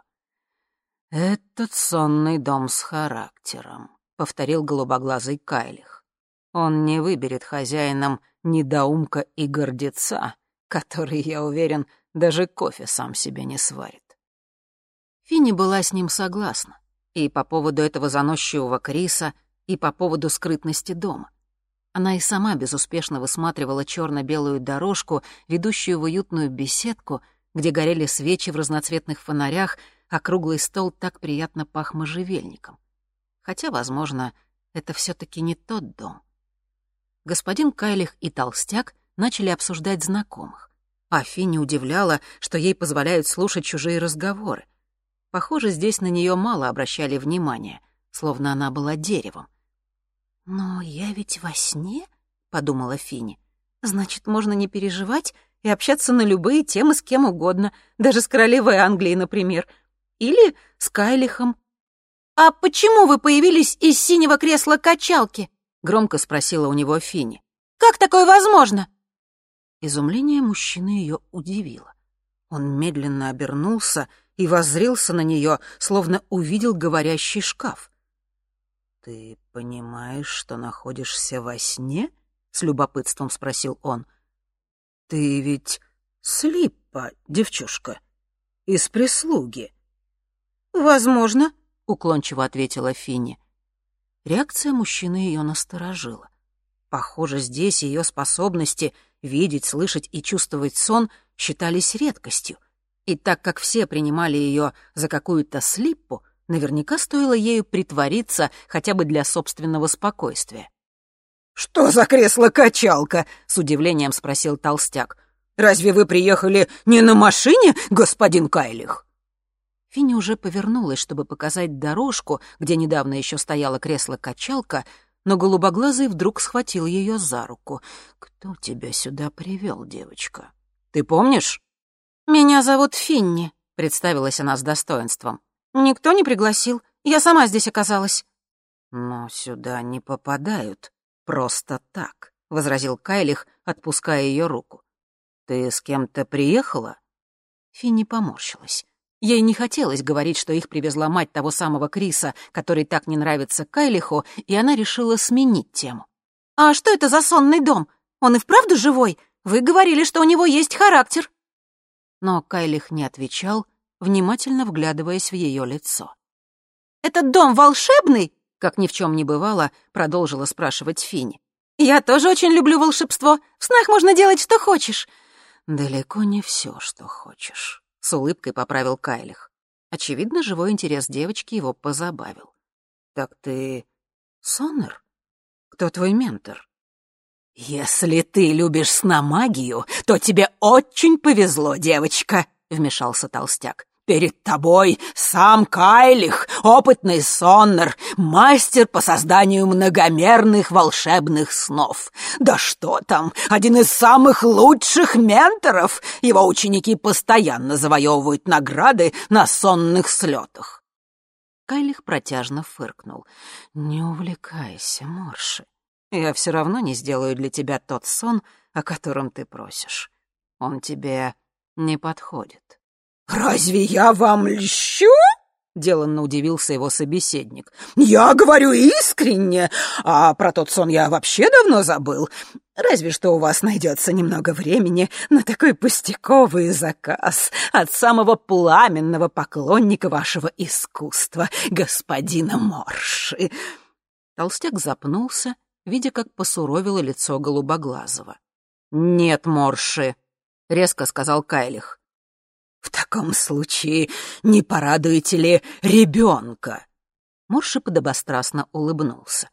«Этот сонный дом с характером», — повторил голубоглазый Кайлих. «Он не выберет хозяином недоумка и гордеца, который, я уверен, даже кофе сам себе не сварит. Финни была с ним согласна. И по поводу этого заносчивого Криса, и по поводу скрытности дома. Она и сама безуспешно высматривала черно белую дорожку, ведущую в уютную беседку, где горели свечи в разноцветных фонарях, а круглый стол так приятно пах можжевельником. Хотя, возможно, это все таки не тот дом. Господин Кайлих и Толстяк начали обсуждать знакомых. А Финни удивляла, что ей позволяют слушать чужие разговоры. Похоже, здесь на нее мало обращали внимания, словно она была деревом. «Но я ведь во сне?» — подумала Финни. «Значит, можно не переживать и общаться на любые темы с кем угодно, даже с королевой Англии, например. Или с Кайлихом». «А почему вы появились из синего кресла качалки?» — громко спросила у него Финни. «Как такое возможно?» Изумление мужчины ее удивило. Он медленно обернулся и воззрился на нее, словно увидел говорящий шкаф. «Ты понимаешь, что находишься во сне?» — с любопытством спросил он. «Ты ведь слипа, девчушка, из прислуги». «Возможно», — уклончиво ответила Финни. Реакция мужчины ее насторожила. Похоже, здесь ее способности — видеть, слышать и чувствовать сон считались редкостью. И так как все принимали ее за какую-то слиппу, наверняка стоило ею притвориться хотя бы для собственного спокойствия. «Что за кресло-качалка?» — с удивлением спросил толстяк. «Разве вы приехали не на машине, господин Кайлих?» Финни уже повернулась, чтобы показать дорожку, где недавно еще стояло кресло-качалка, но голубоглазый вдруг схватил ее за руку. «Кто тебя сюда привел, девочка? Ты помнишь?» «Меня зовут Финни», — представилась она с достоинством. «Никто не пригласил. Я сама здесь оказалась». «Но сюда не попадают просто так», — возразил Кайлих, отпуская ее руку. «Ты с кем-то приехала?» Финни поморщилась. Ей не хотелось говорить, что их привезла мать того самого Криса, который так не нравится Кайлиху, и она решила сменить тему. «А что это за сонный дом? Он и вправду живой? Вы говорили, что у него есть характер». Но Кайлих не отвечал, внимательно вглядываясь в ее лицо. «Этот дом волшебный?» Как ни в чем не бывало, продолжила спрашивать Финни. «Я тоже очень люблю волшебство. В снах можно делать, что хочешь». «Далеко не все, что хочешь», — с улыбкой поправил Кайлих. Очевидно, живой интерес девочки его позабавил. «Так ты Соннер? Кто твой ментор?» «Если ты любишь сномагию, то тебе очень повезло, девочка», — вмешался толстяк. Перед тобой сам Кайлих, опытный соннер, мастер по созданию многомерных волшебных снов. Да что там, один из самых лучших менторов. Его ученики постоянно завоевывают награды на сонных слетах. Кайлих протяжно фыркнул. «Не увлекайся, Морши. Я все равно не сделаю для тебя тот сон, о котором ты просишь. Он тебе не подходит». «Разве я вам льщу?» — деланно удивился его собеседник. «Я говорю искренне, а про тот сон я вообще давно забыл. Разве что у вас найдется немного времени на такой пустяковый заказ от самого пламенного поклонника вашего искусства, господина Морши». Толстяк запнулся, видя, как посуровило лицо Голубоглазого. «Нет, Морши», — резко сказал Кайлих. «В таком случае не порадуете ли ребенка?» Морши подобострастно улыбнулся.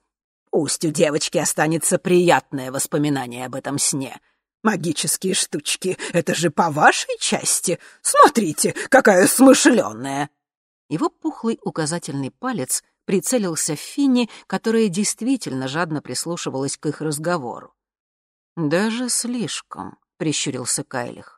«Пусть у девочки останется приятное воспоминание об этом сне. Магические штучки — это же по вашей части. Смотрите, какая смышленая!» Его пухлый указательный палец прицелился в Финни, которая действительно жадно прислушивалась к их разговору. «Даже слишком», — прищурился Кайлих.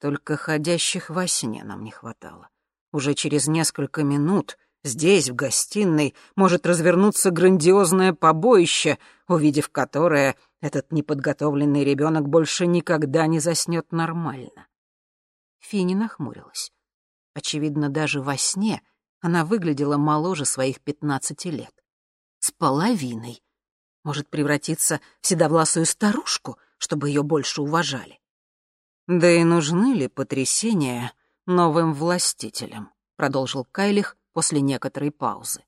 Только ходящих во сне нам не хватало. Уже через несколько минут здесь, в гостиной, может развернуться грандиозное побоище, увидев которое этот неподготовленный ребенок больше никогда не заснет нормально. Фини нахмурилась. Очевидно, даже во сне она выглядела моложе своих пятнадцати лет. С половиной. Может превратиться в седовласую старушку, чтобы ее больше уважали. «Да и нужны ли потрясения новым властителям?» — продолжил Кайлих после некоторой паузы.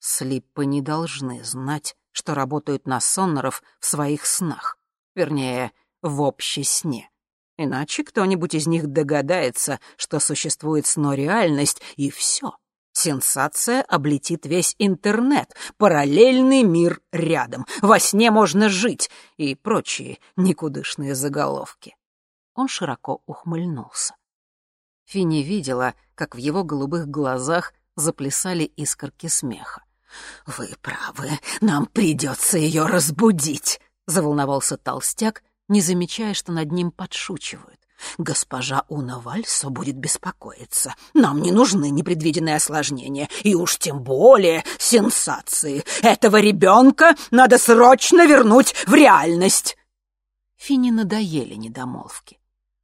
«Слиппы не должны знать, что работают на соннеров в своих снах, вернее, в общей сне. Иначе кто-нибудь из них догадается, что существует сно-реальность, и все. Сенсация облетит весь интернет, параллельный мир рядом, во сне можно жить и прочие никудышные заголовки. Он широко ухмыльнулся. Финни видела, как в его голубых глазах заплясали искорки смеха. «Вы правы, нам придется ее разбудить», — заволновался толстяк, не замечая, что над ним подшучивают. «Госпожа Уна Вальсо будет беспокоиться. Нам не нужны непредвиденные осложнения, и уж тем более сенсации. Этого ребенка надо срочно вернуть в реальность!» Фине надоели недомолвки.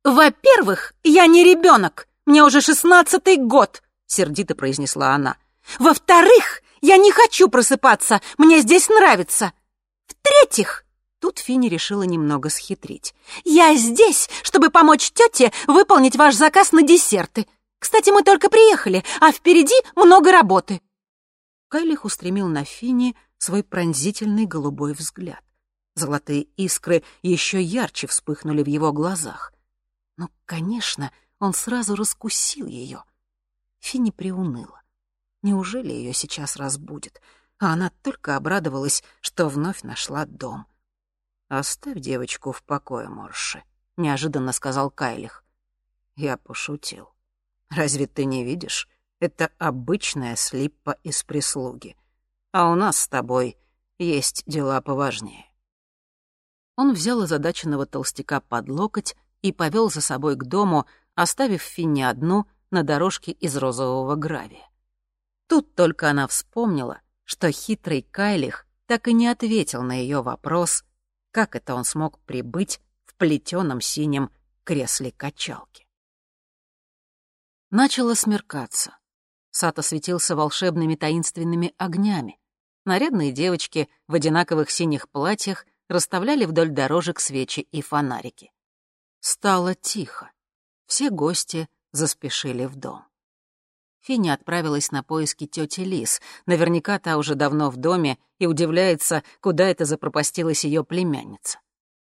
«Во-первых, я не ребенок. Мне уже шестнадцатый год», — сердито произнесла она. «Во-вторых, я не хочу просыпаться. Мне здесь нравится. В-третьих...» Тут Финни решила немного схитрить. «Я здесь, чтобы помочь тете выполнить ваш заказ на десерты. Кстати, мы только приехали, а впереди много работы». Кайлих устремил на Финни свой пронзительный голубой взгляд. Золотые искры еще ярче вспыхнули в его глазах. Но, конечно, он сразу раскусил ее. Финни приуныла. Неужели ее сейчас разбудит? А она только обрадовалась, что вновь нашла дом. «Оставь девочку в покое, Морши», — неожиданно сказал Кайлих. Я пошутил. «Разве ты не видишь? Это обычная слиппа из прислуги. А у нас с тобой есть дела поважнее». Он взял озадаченного толстяка под локоть и повел за собой к дому, оставив Финни одну на дорожке из розового гравия. Тут только она вспомнила, что хитрый Кайлих так и не ответил на ее вопрос, как это он смог прибыть в плетеном синем кресле качалки. Начало смеркаться. Сад осветился волшебными таинственными огнями. Нарядные девочки в одинаковых синих платьях расставляли вдоль дорожек свечи и фонарики. Стало тихо. Все гости заспешили в дом. Финя отправилась на поиски тети Лис. Наверняка та уже давно в доме и удивляется, куда это запропастилась ее племянница.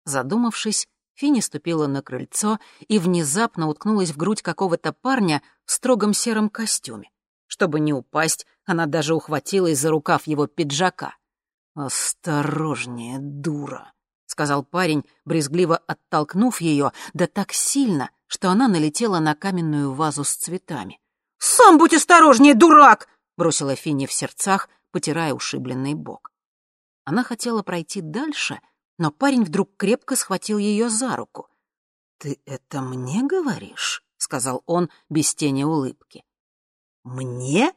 Задумавшись, Финни ступила на крыльцо и внезапно уткнулась в грудь какого-то парня в строгом сером костюме. Чтобы не упасть, она даже ухватилась за рукав его пиджака. «Осторожнее, дура», — сказал парень, брезгливо оттолкнув ее, да так сильно, что она налетела на каменную вазу с цветами. «Сам будь осторожнее, дурак!» — бросила Финни в сердцах, потирая ушибленный бок. Она хотела пройти дальше, но парень вдруг крепко схватил ее за руку. «Ты это мне говоришь?» — сказал он без тени улыбки. «Мне?»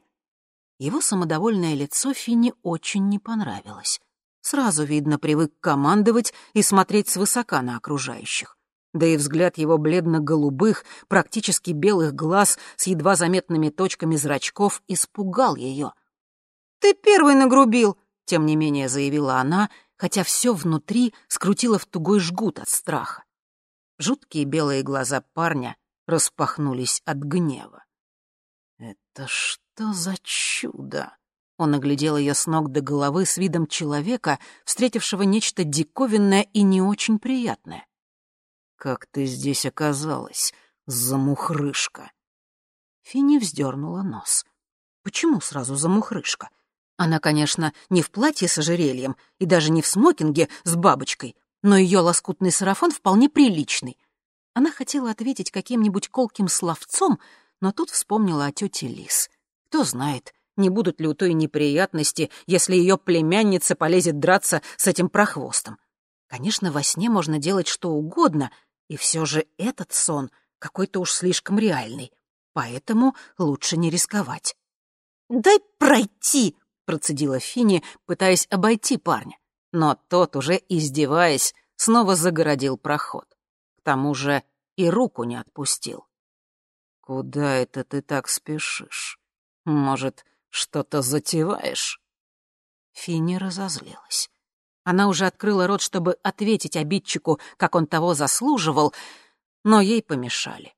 Его самодовольное лицо Финни очень не понравилось. Сразу видно, привык командовать и смотреть свысока на окружающих да и взгляд его бледно-голубых, практически белых глаз с едва заметными точками зрачков испугал ее. «Ты первый нагрубил!» — тем не менее заявила она, хотя все внутри скрутило в тугой жгут от страха. Жуткие белые глаза парня распахнулись от гнева. «Это что за чудо?» Он оглядел ее с ног до головы с видом человека, встретившего нечто диковинное и не очень приятное. «Как ты здесь оказалась, замухрышка?» Финни вздернула нос. «Почему сразу замухрышка? Она, конечно, не в платье с ожерельем и даже не в смокинге с бабочкой, но ее лоскутный сарафан вполне приличный. Она хотела ответить каким-нибудь колким словцом, но тут вспомнила о тете Лис. Кто знает, не будут ли у той неприятности, если ее племянница полезет драться с этим прохвостом. Конечно, во сне можно делать что угодно — и все же этот сон какой-то уж слишком реальный, поэтому лучше не рисковать. «Дай пройти!» — процедила Фини, пытаясь обойти парня. Но тот, уже издеваясь, снова загородил проход. К тому же и руку не отпустил. «Куда это ты так спешишь? Может, что-то затеваешь?» Фини разозлилась. Она уже открыла рот, чтобы ответить обидчику, как он того заслуживал, но ей помешали.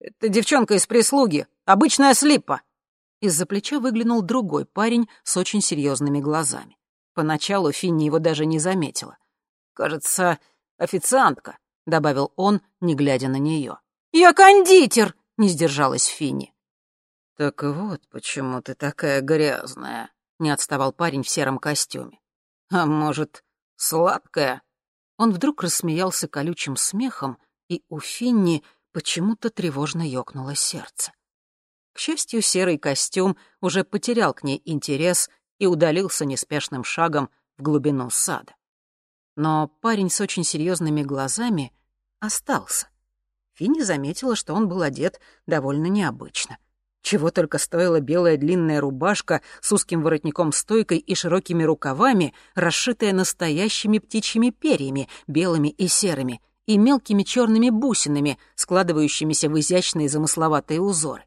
«Это девчонка из прислуги, обычная слипа!» Из-за плеча выглянул другой парень с очень серьезными глазами. Поначалу Финни его даже не заметила. «Кажется, официантка», — добавил он, не глядя на нее. «Я кондитер!» — не сдержалась Финни. «Так вот почему ты такая грязная», — не отставал парень в сером костюме. А может, сладкая?» Он вдруг рассмеялся колючим смехом, и у Финни почему-то тревожно ёкнуло сердце. К счастью, серый костюм уже потерял к ней интерес и удалился неспешным шагом в глубину сада. Но парень с очень серьезными глазами остался. Финни заметила, что он был одет довольно необычно — чего только стоила белая длинная рубашка с узким воротником-стойкой и широкими рукавами, расшитая настоящими птичьими перьями, белыми и серыми, и мелкими черными бусинами, складывающимися в изящные замысловатые узоры.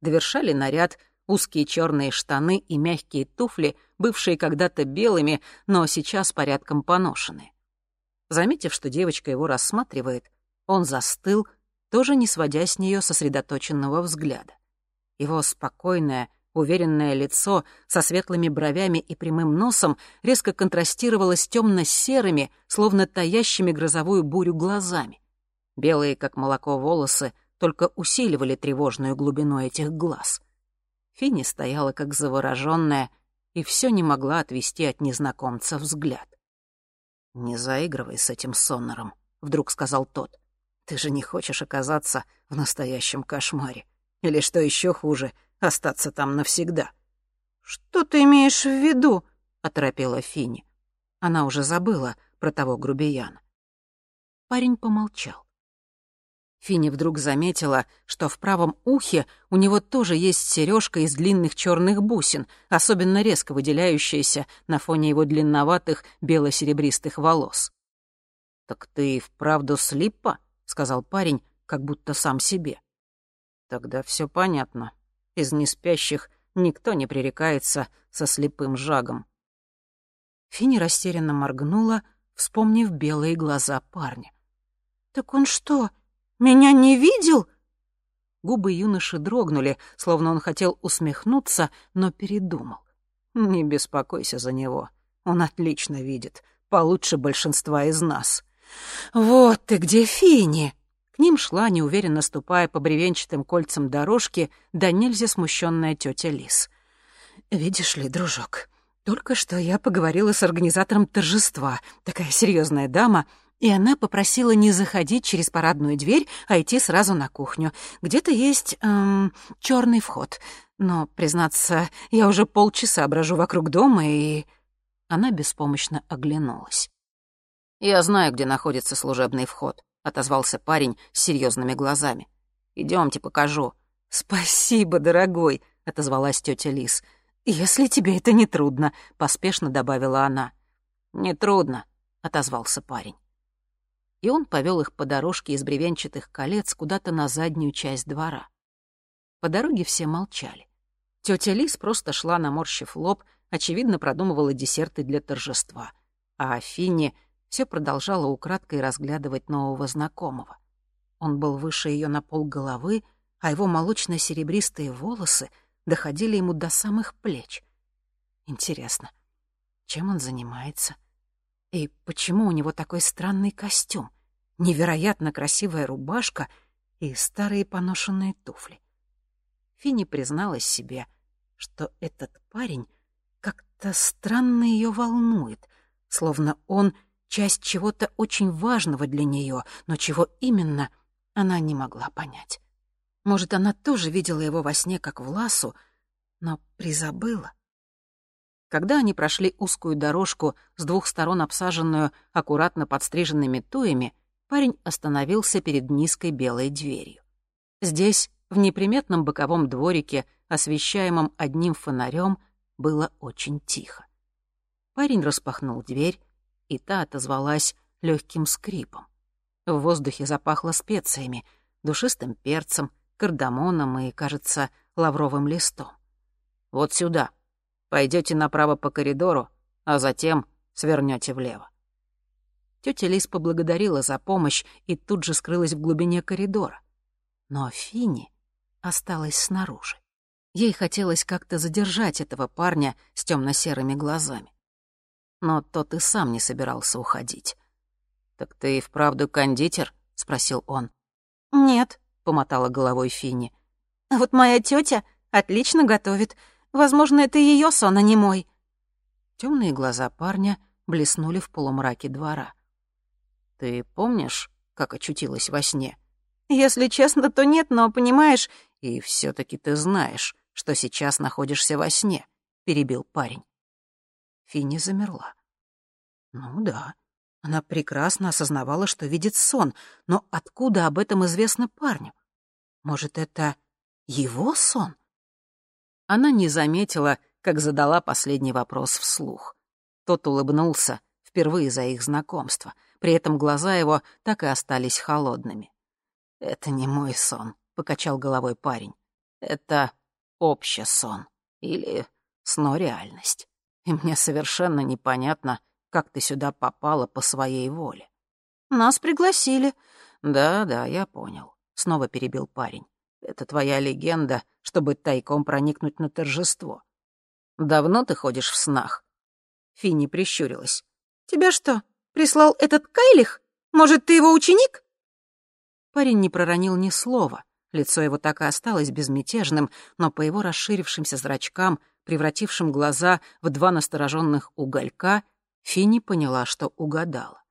Довершали наряд узкие черные штаны и мягкие туфли, бывшие когда-то белыми, но сейчас порядком поношенные. Заметив, что девочка его рассматривает, он застыл, тоже не сводя с нее сосредоточенного взгляда. Его спокойное, уверенное лицо со светлыми бровями и прямым носом резко контрастировало с темно-серыми, словно таящими грозовую бурю глазами. Белые, как молоко, волосы только усиливали тревожную глубину этих глаз. Финни стояла как завороженная и все не могла отвести от незнакомца взгляд. «Не заигрывай с этим сонором», — вдруг сказал тот. «Ты же не хочешь оказаться в настоящем кошмаре. Или, что еще хуже, остаться там навсегда. «Что ты имеешь в виду?» — оторопела Финни. Она уже забыла про того грубияна. Парень помолчал. Финни вдруг заметила, что в правом ухе у него тоже есть сережка из длинных черных бусин, особенно резко выделяющаяся на фоне его длинноватых бело-серебристых волос. «Так ты и вправду слиппа?» — сказал парень, как будто сам себе. «Тогда все понятно. Из неспящих никто не пререкается со слепым жагом». Финни растерянно моргнула, вспомнив белые глаза парня. «Так он что, меня не видел?» Губы юноши дрогнули, словно он хотел усмехнуться, но передумал. «Не беспокойся за него. Он отлично видит. Получше большинства из нас». «Вот ты где, Фини!» Ним шла, неуверенно ступая по бревенчатым кольцам дорожки, да нельзя смущенная тетя Лис. «Видишь ли, дружок, только что я поговорила с организатором торжества. Такая серьезная дама, и она попросила не заходить через парадную дверь, а идти сразу на кухню. Где-то есть эм, черный вход. Но, признаться, я уже полчаса брожу вокруг дома, и... Она беспомощно оглянулась. «Я знаю, где находится служебный вход», — отозвался парень с серьезными глазами. Идемте, покажу». «Спасибо, дорогой», — отозвалась тетя Лис. «Если тебе это не трудно», — поспешно добавила она. «Не трудно», — отозвался парень и он повел их по дорожке из бревенчатых колец куда-то на заднюю часть двора. По дороге все молчали. Тетя Лис просто шла, наморщив лоб, очевидно, продумывала десерты для торжества. А Афине все продолжала украдкой разглядывать нового знакомого. Он был выше ее на пол головы, а его молочно-серебристые волосы доходили ему до самых плеч. Интересно, чем он занимается? — и почему у него такой странный костюм? Невероятно красивая рубашка и старые поношенные туфли. Финни призналась себе, что этот парень как-то странно ее волнует, словно он часть чего-то очень важного для нее, но чего именно, она не могла понять. Может, она тоже видела его во сне, как в ласу, но призабыла. Когда они прошли узкую дорожку, с двух сторон обсаженную аккуратно подстриженными туями, парень остановился перед низкой белой дверью. Здесь, в неприметном боковом дворике, освещаемом одним фонарем, было очень тихо. Парень распахнул дверь, и та отозвалась легким скрипом. В воздухе запахло специями, душистым перцем, кардамоном и, кажется, лавровым листом. «Вот сюда», Пойдете направо по коридору, а затем свернете влево. Тетя Лис поблагодарила за помощь и тут же скрылась в глубине коридора. Но Финни осталась снаружи. Ей хотелось как-то задержать этого парня с темно-серыми глазами. Но тот и сам не собирался уходить. «Так ты и вправду кондитер?» — спросил он. «Нет», — помотала головой Финни. «А вот моя тетя отлично готовит. Возможно, это ее сон, а не мой». Темные глаза парня блеснули в полумраке двора. «Ты помнишь, как очутилась во сне?» «Если честно, то нет, но, понимаешь...» «И все таки ты знаешь, что сейчас находишься во сне», — перебил парень. Финни замерла. «Ну да, она прекрасно осознавала, что видит сон, но откуда об этом известно парню? Может, это его сон? Она не заметила, как задала последний вопрос вслух. Тот улыбнулся, впервые за их знакомство. При этом глаза его так и остались холодными. «Это не мой сон», — покачал головой парень. «Это общий сон. Или сно-реальность. И мне совершенно непонятно, как ты сюда попала по своей воле». «Нас пригласили». «Да-да, я понял», — снова перебил парень. Это твоя легенда, чтобы тайком проникнуть на торжество. Давно ты ходишь в снах?» Финни прищурилась. «Тебя что, прислал этот Кайлих? Может, ты его ученик?» Парень не проронил ни слова. Лицо его так и осталось безмятежным, но по его расширившимся зрачкам, превратившим глаза в два настороженных уголька, Финни поняла, что угадала.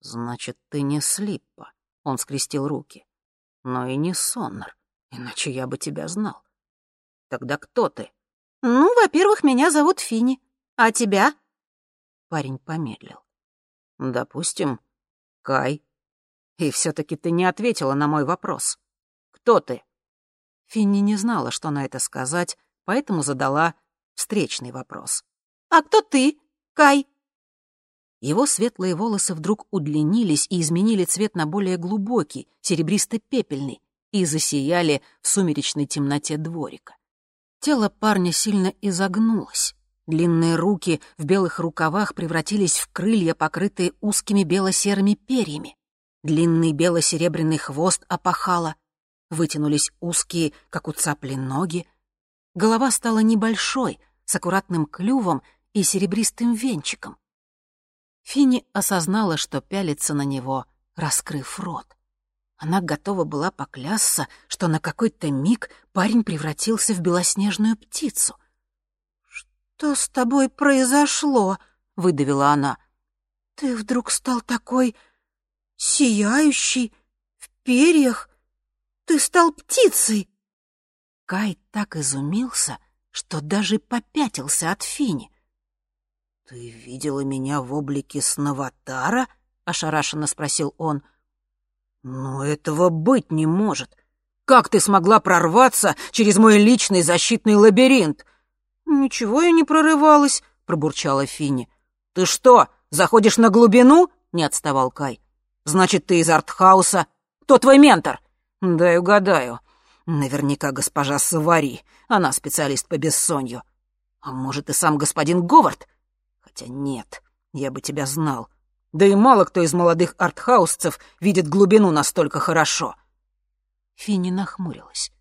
«Значит, ты не Слиппа», — он скрестил руки, — «но и не Соннер. Иначе я бы тебя знал. Тогда кто ты? Ну, во-первых, меня зовут Фини. А тебя? Парень помедлил. Допустим, Кай. И все-таки ты не ответила на мой вопрос. Кто ты?» Финни не знала, что на это сказать, поэтому задала встречный вопрос. «А кто ты, Кай?» Его светлые волосы вдруг удлинились и изменили цвет на более глубокий, серебристо-пепельный, и засияли в сумеречной темноте дворика. Тело парня сильно изогнулось. Длинные руки в белых рукавах превратились в крылья, покрытые узкими бело-серыми перьями. Длинный бело-серебряный хвост опахало. Вытянулись узкие, как у цапли, ноги. Голова стала небольшой, с аккуратным клювом и серебристым венчиком. Финни осознала, что пялится на него, раскрыв рот. Она готова была поклясться, что на какой-то миг парень превратился в белоснежную птицу. «Что с тобой произошло?» — выдавила она. «Ты вдруг стал такой сияющий, в перьях. Ты стал птицей!» Кай так изумился, что даже попятился от Фини. «Ты видела меня в облике сноватара?» — ошарашенно спросил он. — «Но этого быть не может. Как ты смогла прорваться через мой личный защитный лабиринт?» «Ничего я не прорывалась», — пробурчала Финни. «Ты что, заходишь на глубину?» — не отставал Кай. «Значит, ты из артхауса. Кто твой ментор?» «Дай угадаю. Наверняка госпожа Савари. Она специалист по бессонью. А может, и сам господин Говард? Хотя нет, я бы тебя знал. Да и мало кто из молодых артхаусцев видит глубину настолько хорошо. Финни нахмурилась.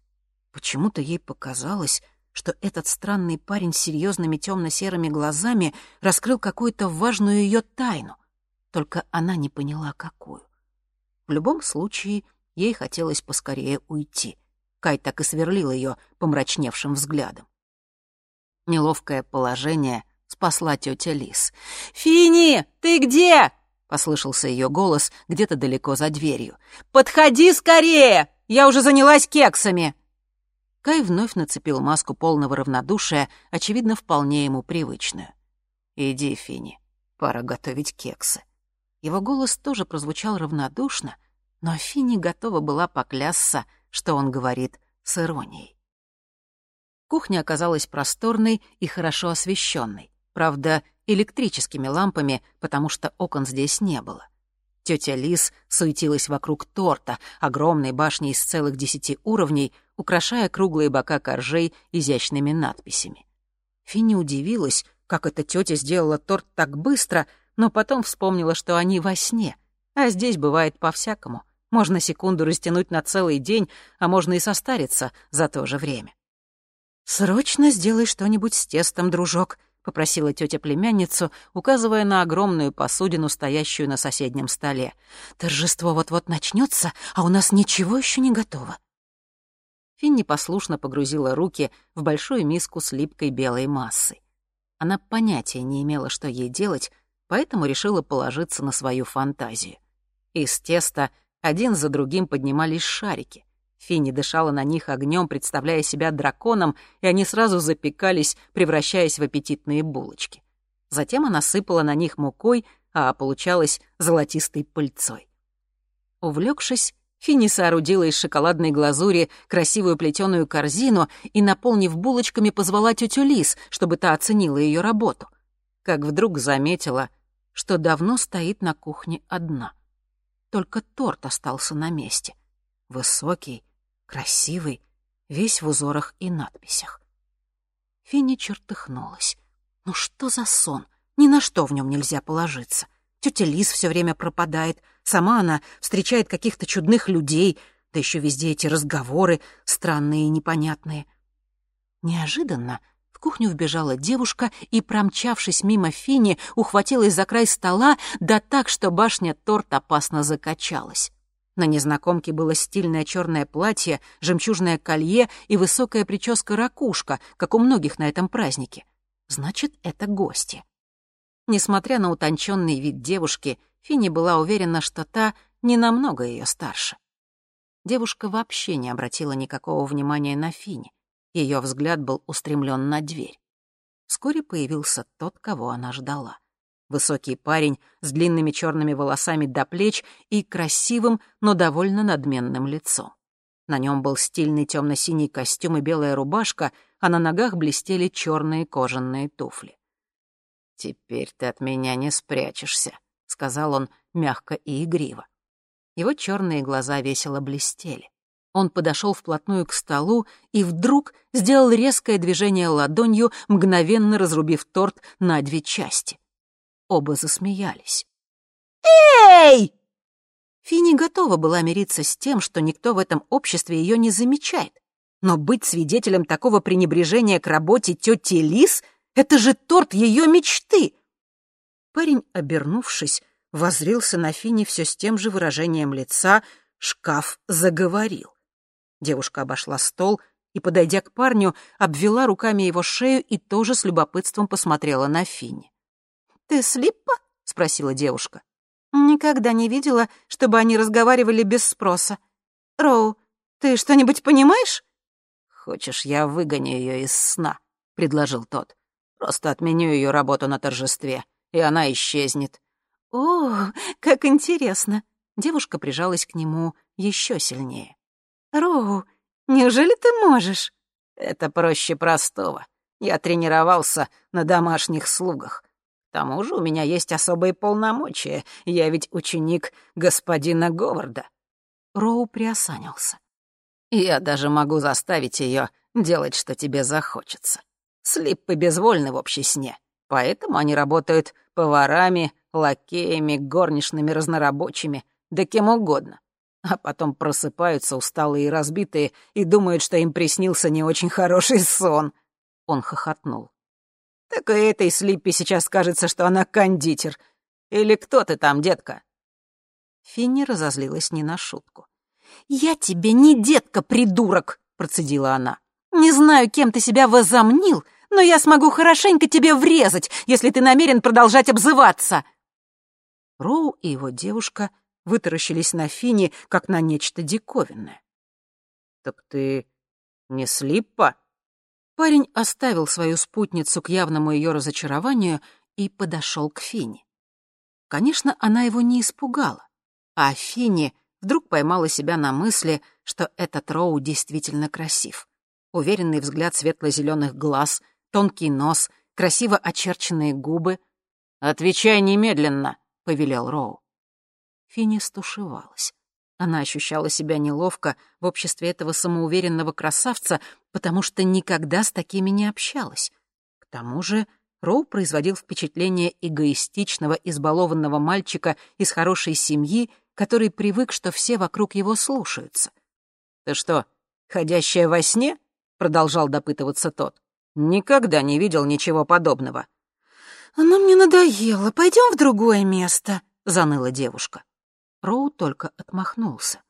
Почему-то ей показалось, что этот странный парень с серьезными темно-серыми глазами раскрыл какую-то важную ее тайну, только она не поняла, какую. В любом случае, ей хотелось поскорее уйти. Кай так и сверлил ее помрачневшим взглядом. Неловкое положение спасла тетя Лис. «Фини, ты где?» — послышался ее голос где-то далеко за дверью. «Подходи скорее! Я уже занялась кексами!» Кай вновь нацепил маску полного равнодушия, очевидно, вполне ему привычную. «Иди, Фини, пора готовить кексы». Его голос тоже прозвучал равнодушно, но Фини готова была поклясться, что он говорит с иронией. Кухня оказалась просторной и хорошо освещенной. Правда, электрическими лампами, потому что окон здесь не было. Тетя Лис суетилась вокруг торта, огромной башни из целых десяти уровней, украшая круглые бока коржей изящными надписями. Финни удивилась, как эта тетя сделала торт так быстро, но потом вспомнила, что они во сне. А здесь бывает по-всякому. Можно секунду растянуть на целый день, а можно и состариться за то же время. «Срочно сделай что-нибудь с тестом, дружок», попросила тетя племянницу, указывая на огромную посудину, стоящую на соседнем столе. «Торжество вот-вот начнется, а у нас ничего еще не готово». Финни послушно погрузила руки в большую миску с липкой белой массой. Она понятия не имела, что ей делать, поэтому решила положиться на свою фантазию. Из теста один за другим поднимались шарики. Финни дышала на них огнем, представляя себя драконом, и они сразу запекались, превращаясь в аппетитные булочки. Затем она сыпала на них мукой, а получалось золотистой пыльцой. Увлекшись, Финни соорудила из шоколадной глазури красивую плетеную корзину и, наполнив булочками, позвала тетю Лис, чтобы та оценила ее работу. Как вдруг заметила, что давно стоит на кухне одна. Только торт остался на месте. Высокий, красивый, весь в узорах и надписях. Финни чертыхнулась. Ну что за сон? Ни на что в нем нельзя положиться. Тетя Лиз все время пропадает, сама она встречает каких-то чудных людей, да еще везде эти разговоры странные и непонятные. Неожиданно в кухню вбежала девушка и, промчавшись мимо Фини, ухватилась за край стола, да так, что башня торт опасно закачалась. На незнакомке было стильное черное платье, жемчужное колье и высокая прическа-ракушка, как у многих на этом празднике. Значит, это гости. Несмотря на утонченный вид девушки, Финни была уверена, что та не намного ее старше. Девушка вообще не обратила никакого внимания на Финни. Ее взгляд был устремлен на дверь. Вскоре появился тот, кого она ждала. Высокий парень с длинными черными волосами до плеч и красивым, но довольно надменным лицом. На нем был стильный темно-синий костюм и белая рубашка, а на ногах блестели черные кожаные туфли. «Теперь ты от меня не спрячешься», — сказал он мягко и игриво. Его черные глаза весело блестели. Он подошел вплотную к столу и вдруг сделал резкое движение ладонью, мгновенно разрубив торт на две части. Оба засмеялись. «Эй!» Фини готова была мириться с тем, что никто в этом обществе ее не замечает. Но быть свидетелем такого пренебрежения к работе тети Лис — это же торт ее мечты. Парень, обернувшись, возрился на Фини все с тем же выражением лица, шкаф заговорил. Девушка обошла стол и, подойдя к парню, обвела руками его шею и тоже с любопытством посмотрела на Финни. «Ты слиппа?» — спросила девушка. «Никогда не видела, чтобы они разговаривали без спроса. Роу, ты что-нибудь понимаешь?» «Хочешь, я выгоню ее из сна?» — предложил тот. «Просто отменю ее работу на торжестве, и она исчезнет». «О, как интересно!» Девушка прижалась к нему еще сильнее. «Роу, неужели ты можешь?» «Это проще простого. Я тренировался на домашних слугах. К тому же у меня есть особые полномочия. Я ведь ученик господина Говарда». Роу приосанился. «Я даже могу заставить ее делать, что тебе захочется. Слиппы безвольны в общей сне, поэтому они работают поварами, лакеями, горничными, разнорабочими, да кем угодно а потом просыпаются усталые и разбитые и думают, что им приснился не очень хороший сон. Он хохотнул. Так и этой Слиппи сейчас кажется, что она кондитер. Или кто ты там, детка? Финни разозлилась не на шутку. «Я тебе не детка, придурок!» — процедила она. «Не знаю, кем ты себя возомнил, но я смогу хорошенько тебе врезать, если ты намерен продолжать обзываться!» Роу и его девушка вытаращились на Фини, как на нечто диковинное. «Так ты не Слиппа?» Парень оставил свою спутницу к явному ее разочарованию и подошел к Фине. Конечно, она его не испугала, а Фини вдруг поймала себя на мысли, что этот Роу действительно красив. Уверенный взгляд светло-зеленых глаз, тонкий нос, красиво очерченные губы. «Отвечай немедленно», — повелел Роу. Финни стушевалась. Она ощущала себя неловко в обществе этого самоуверенного красавца, потому что никогда с такими не общалась. К тому же Роу производил впечатление эгоистичного, избалованного мальчика из хорошей семьи, который привык, что все вокруг его слушаются. «Ты что, ходящая во сне?» — продолжал допытываться тот. «Никогда не видел ничего подобного». «Она мне надоела. Пойдем в другое место», — заныла девушка. Роу только отмахнулся.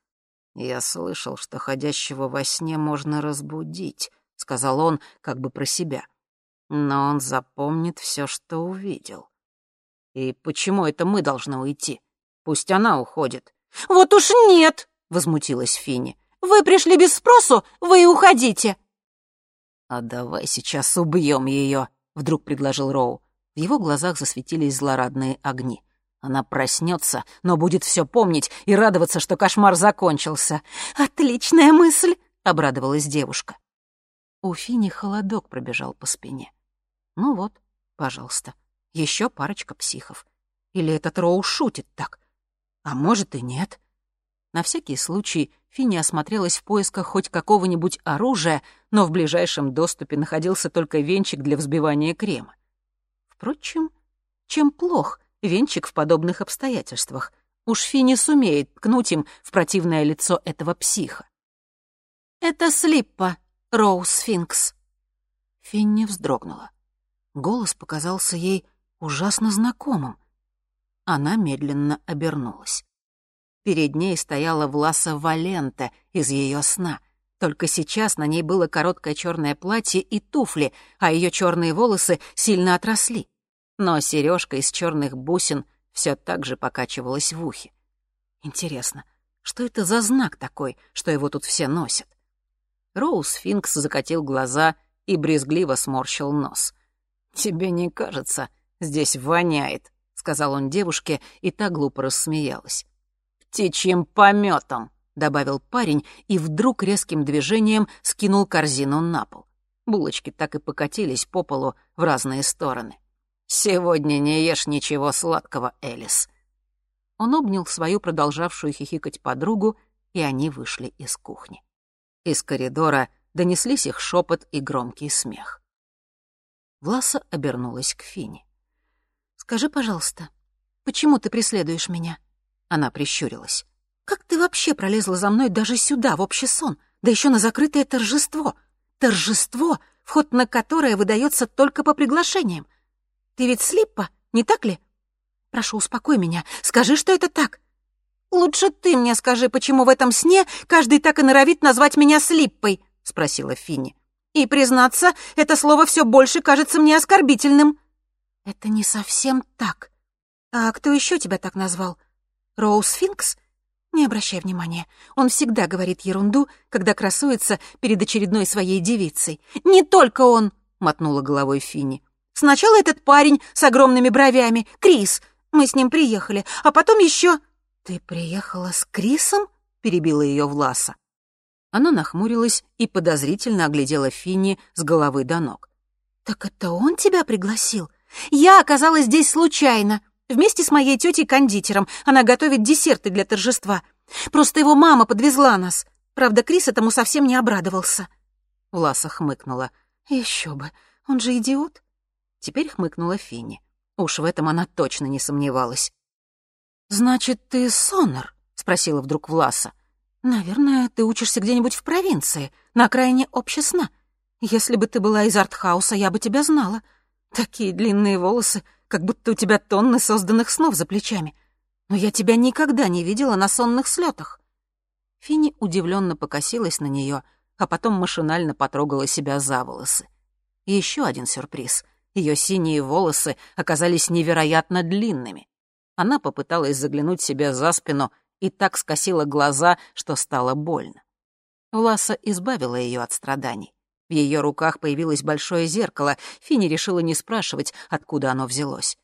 «Я слышал, что ходящего во сне можно разбудить», — сказал он как бы про себя. «Но он запомнит все, что увидел». «И почему это мы должны уйти? Пусть она уходит». «Вот уж нет!» — возмутилась Финни. «Вы пришли без спросу, вы и уходите!» «А давай сейчас убьем ее», — вдруг предложил Роу. В его глазах засветились злорадные огни. Она проснется, но будет все помнить и радоваться, что кошмар закончился. «Отличная мысль!» — обрадовалась девушка. У Фини холодок пробежал по спине. Ну вот, пожалуйста, еще парочка психов. Или этот Роу шутит так? А может и нет. На всякий случай Финни осмотрелась в поисках хоть какого-нибудь оружия, но в ближайшем доступе находился только венчик для взбивания крема. Впрочем, чем плох венчик в подобных обстоятельствах. Уж Фи сумеет ткнуть им в противное лицо этого психа. «Это Слиппа, Роу Сфинкс». Финни вздрогнула. Голос показался ей ужасно знакомым. Она медленно обернулась. Перед ней стояла Власа Валента из ее сна. Только сейчас на ней было короткое черное платье и туфли, а ее черные волосы сильно отросли но сережка из черных бусин все так же покачивалась в ухе. Интересно, что это за знак такой, что его тут все носят? Роуз Финкс закатил глаза и брезгливо сморщил нос. «Тебе не кажется, здесь воняет?» — сказал он девушке, и та глупо рассмеялась. «Птичьим пометом», — добавил парень и вдруг резким движением скинул корзину на пол. Булочки так и покатились по полу в разные стороны. «Сегодня не ешь ничего сладкого, Элис». Он обнял свою продолжавшую хихикать подругу, и они вышли из кухни. Из коридора донеслись их шепот и громкий смех. Власа обернулась к Фине. «Скажи, пожалуйста, почему ты преследуешь меня?» Она прищурилась. «Как ты вообще пролезла за мной даже сюда, в общий сон, да еще на закрытое торжество? Торжество, вход на которое выдается только по приглашениям. Ты ведь слиппа, не так ли? Прошу, успокой меня, скажи, что это так. Лучше ты мне скажи, почему в этом сне каждый так и норовит назвать меня слиппой, спросила Финни. И, признаться, это слово все больше кажется мне оскорбительным. Это не совсем так. А кто еще тебя так назвал? Роуз Финкс? Не обращай внимания. Он всегда говорит ерунду, когда красуется перед очередной своей девицей. Не только он, мотнула головой Финни. Сначала этот парень с огромными бровями, Крис. Мы с ним приехали, а потом еще... Ты приехала с Крисом? перебила ее Власа. Она нахмурилась и подозрительно оглядела Финни с головы до ног. «Так это он тебя пригласил? Я оказалась здесь случайно, вместе с моей тетей-кондитером. Она готовит десерты для торжества. Просто его мама подвезла нас. Правда, Крис этому совсем не обрадовался». Власа хмыкнула. «Еще бы, он же идиот». Теперь хмыкнула Финни. Уж в этом она точно не сомневалась. «Значит, ты Сонор?» — спросила вдруг Власа. «Наверное, ты учишься где-нибудь в провинции, на окраине общесна. Если бы ты была из артхауса, я бы тебя знала. Такие длинные волосы, как будто у тебя тонны созданных снов за плечами. Но я тебя никогда не видела на сонных слетах. Финни удивленно покосилась на нее, а потом машинально потрогала себя за волосы. Еще один сюрприз. Ее синие волосы оказались невероятно длинными. Она попыталась заглянуть себе за спину и так скосила глаза, что стало больно. Власа избавила ее от страданий. В ее руках появилось большое зеркало. Фини решила не спрашивать, откуда оно взялось.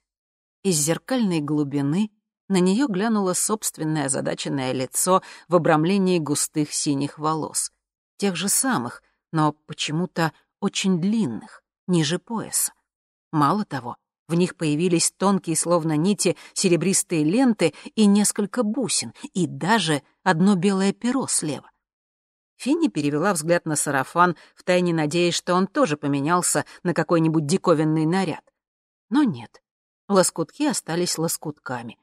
Из зеркальной глубины на нее глянуло собственное озадаченное лицо в обрамлении густых синих волос. Тех же самых, но почему-то очень длинных, ниже пояса. Мало того, в них появились тонкие, словно нити, серебристые ленты и несколько бусин, и даже одно белое перо слева. Финни перевела взгляд на сарафан, втайне надеясь, что он тоже поменялся на какой-нибудь диковинный наряд. Но нет. Лоскутки остались лоскутками.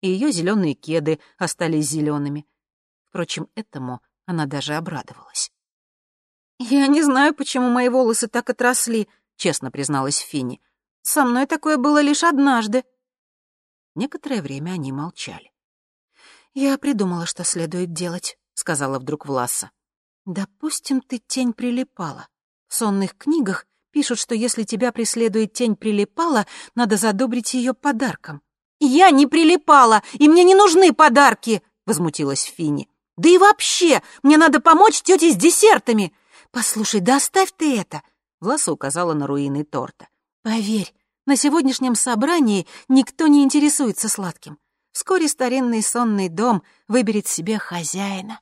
И ее зеленые кеды остались зелеными. Впрочем, этому она даже обрадовалась. «Я не знаю, почему мои волосы так отросли», — честно призналась Финни. Со мной такое было лишь однажды». Некоторое время они молчали. «Я придумала, что следует делать», — сказала вдруг Власа. «Допустим, ты тень прилипала. В сонных книгах пишут, что если тебя преследует тень прилипала, надо задобрить ее подарком». «Я не прилипала, и мне не нужны подарки!» — возмутилась Финни. «Да и вообще, мне надо помочь тете с десертами!» «Послушай, да ты это!» Власа указала на руины торта. Поверь, на сегодняшнем собрании никто не интересуется сладким. Вскоре старинный сонный дом выберет себе хозяина.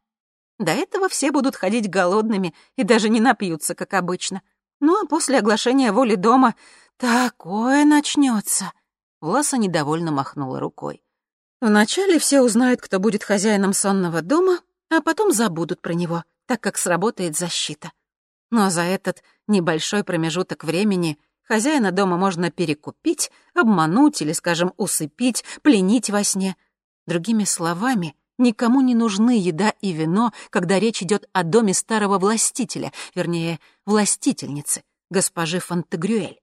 До этого все будут ходить голодными и даже не напьются, как обычно. Ну а после оглашения воли дома такое начнется. Власа недовольно махнула рукой. Вначале все узнают, кто будет хозяином сонного дома, а потом забудут про него, так как сработает защита. Но за этот небольшой промежуток времени — Хозяина дома можно перекупить, обмануть или, скажем, усыпить, пленить во сне. Другими словами, никому не нужны еда и вино, когда речь идет о доме старого властителя, вернее, властительницы, госпожи Фонтегрюэль.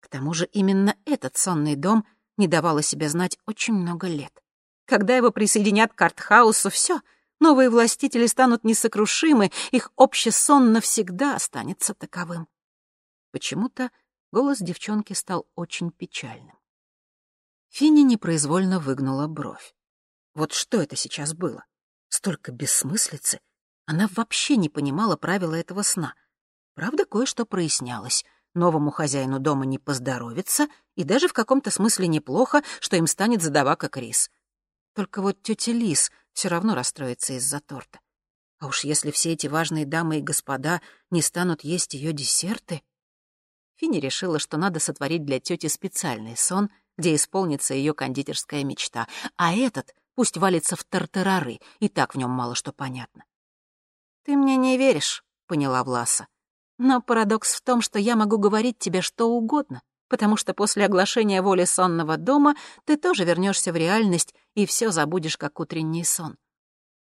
К тому же именно этот сонный дом не давал о себе знать очень много лет. Когда его присоединят к Артхаусу, все, новые властители станут несокрушимы, их общий сон навсегда останется таковым. Почему-то Голос девчонки стал очень печальным. Финни непроизвольно выгнула бровь. Вот что это сейчас было? Столько бессмыслицы. Она вообще не понимала правила этого сна. Правда, кое-что прояснялось. Новому хозяину дома не поздоровится, и даже в каком-то смысле неплохо, что им станет задавака Крис. Только вот тетя Лис все равно расстроится из-за торта. А уж если все эти важные дамы и господа не станут есть ее десерты... Финни решила, что надо сотворить для тети специальный сон, где исполнится ее кондитерская мечта, а этот пусть валится в тартарары, и так в нем мало что понятно. «Ты мне не веришь», — поняла Власа. «Но парадокс в том, что я могу говорить тебе что угодно, потому что после оглашения воли сонного дома ты тоже вернешься в реальность и все забудешь, как утренний сон.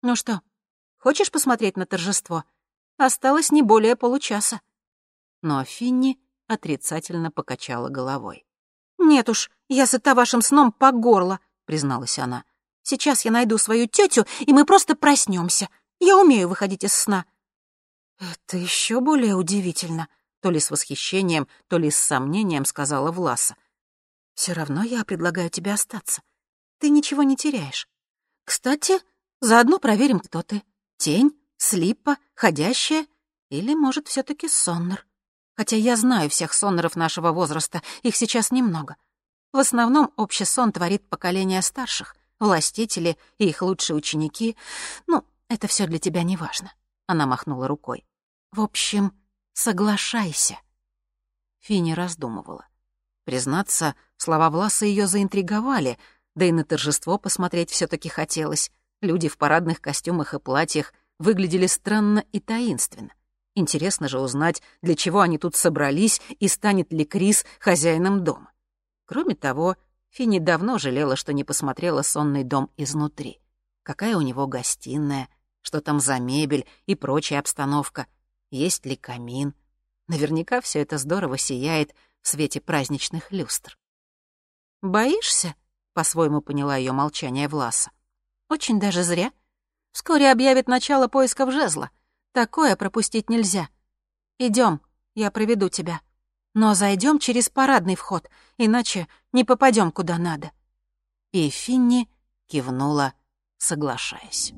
Ну что, хочешь посмотреть на торжество? Осталось не более получаса». Но Финни отрицательно покачала головой. «Нет уж, я сыта вашим сном по горло», — призналась она. «Сейчас я найду свою тетю, и мы просто проснемся. Я умею выходить из сна». «Это еще более удивительно», — то ли с восхищением, то ли с сомнением сказала Власа. «Все равно я предлагаю тебе остаться. Ты ничего не теряешь. Кстати, заодно проверим, кто ты. Тень, слипа, ходящая или, может, все таки соннер. Хотя я знаю всех соннеров нашего возраста, их сейчас немного. В основном общий сон творит поколение старших, властители и их лучшие ученики. Ну, это все для тебя не важно. Она махнула рукой. В общем, соглашайся. Фини раздумывала. Признаться, слова Власа ее заинтриговали, да и на торжество посмотреть все таки хотелось. Люди в парадных костюмах и платьях выглядели странно и таинственно. Интересно же узнать, для чего они тут собрались и станет ли Крис хозяином дома. Кроме того, Финни давно жалела, что не посмотрела сонный дом изнутри. Какая у него гостиная, что там за мебель и прочая обстановка, есть ли камин. Наверняка все это здорово сияет в свете праздничных люстр. «Боишься?» — по-своему поняла ее молчание Власа. «Очень даже зря. Вскоре объявят начало поисков жезла. Такое пропустить нельзя. Идем, я проведу тебя. Но зайдем через парадный вход, иначе не попадем куда надо». И Финни кивнула, соглашаясь.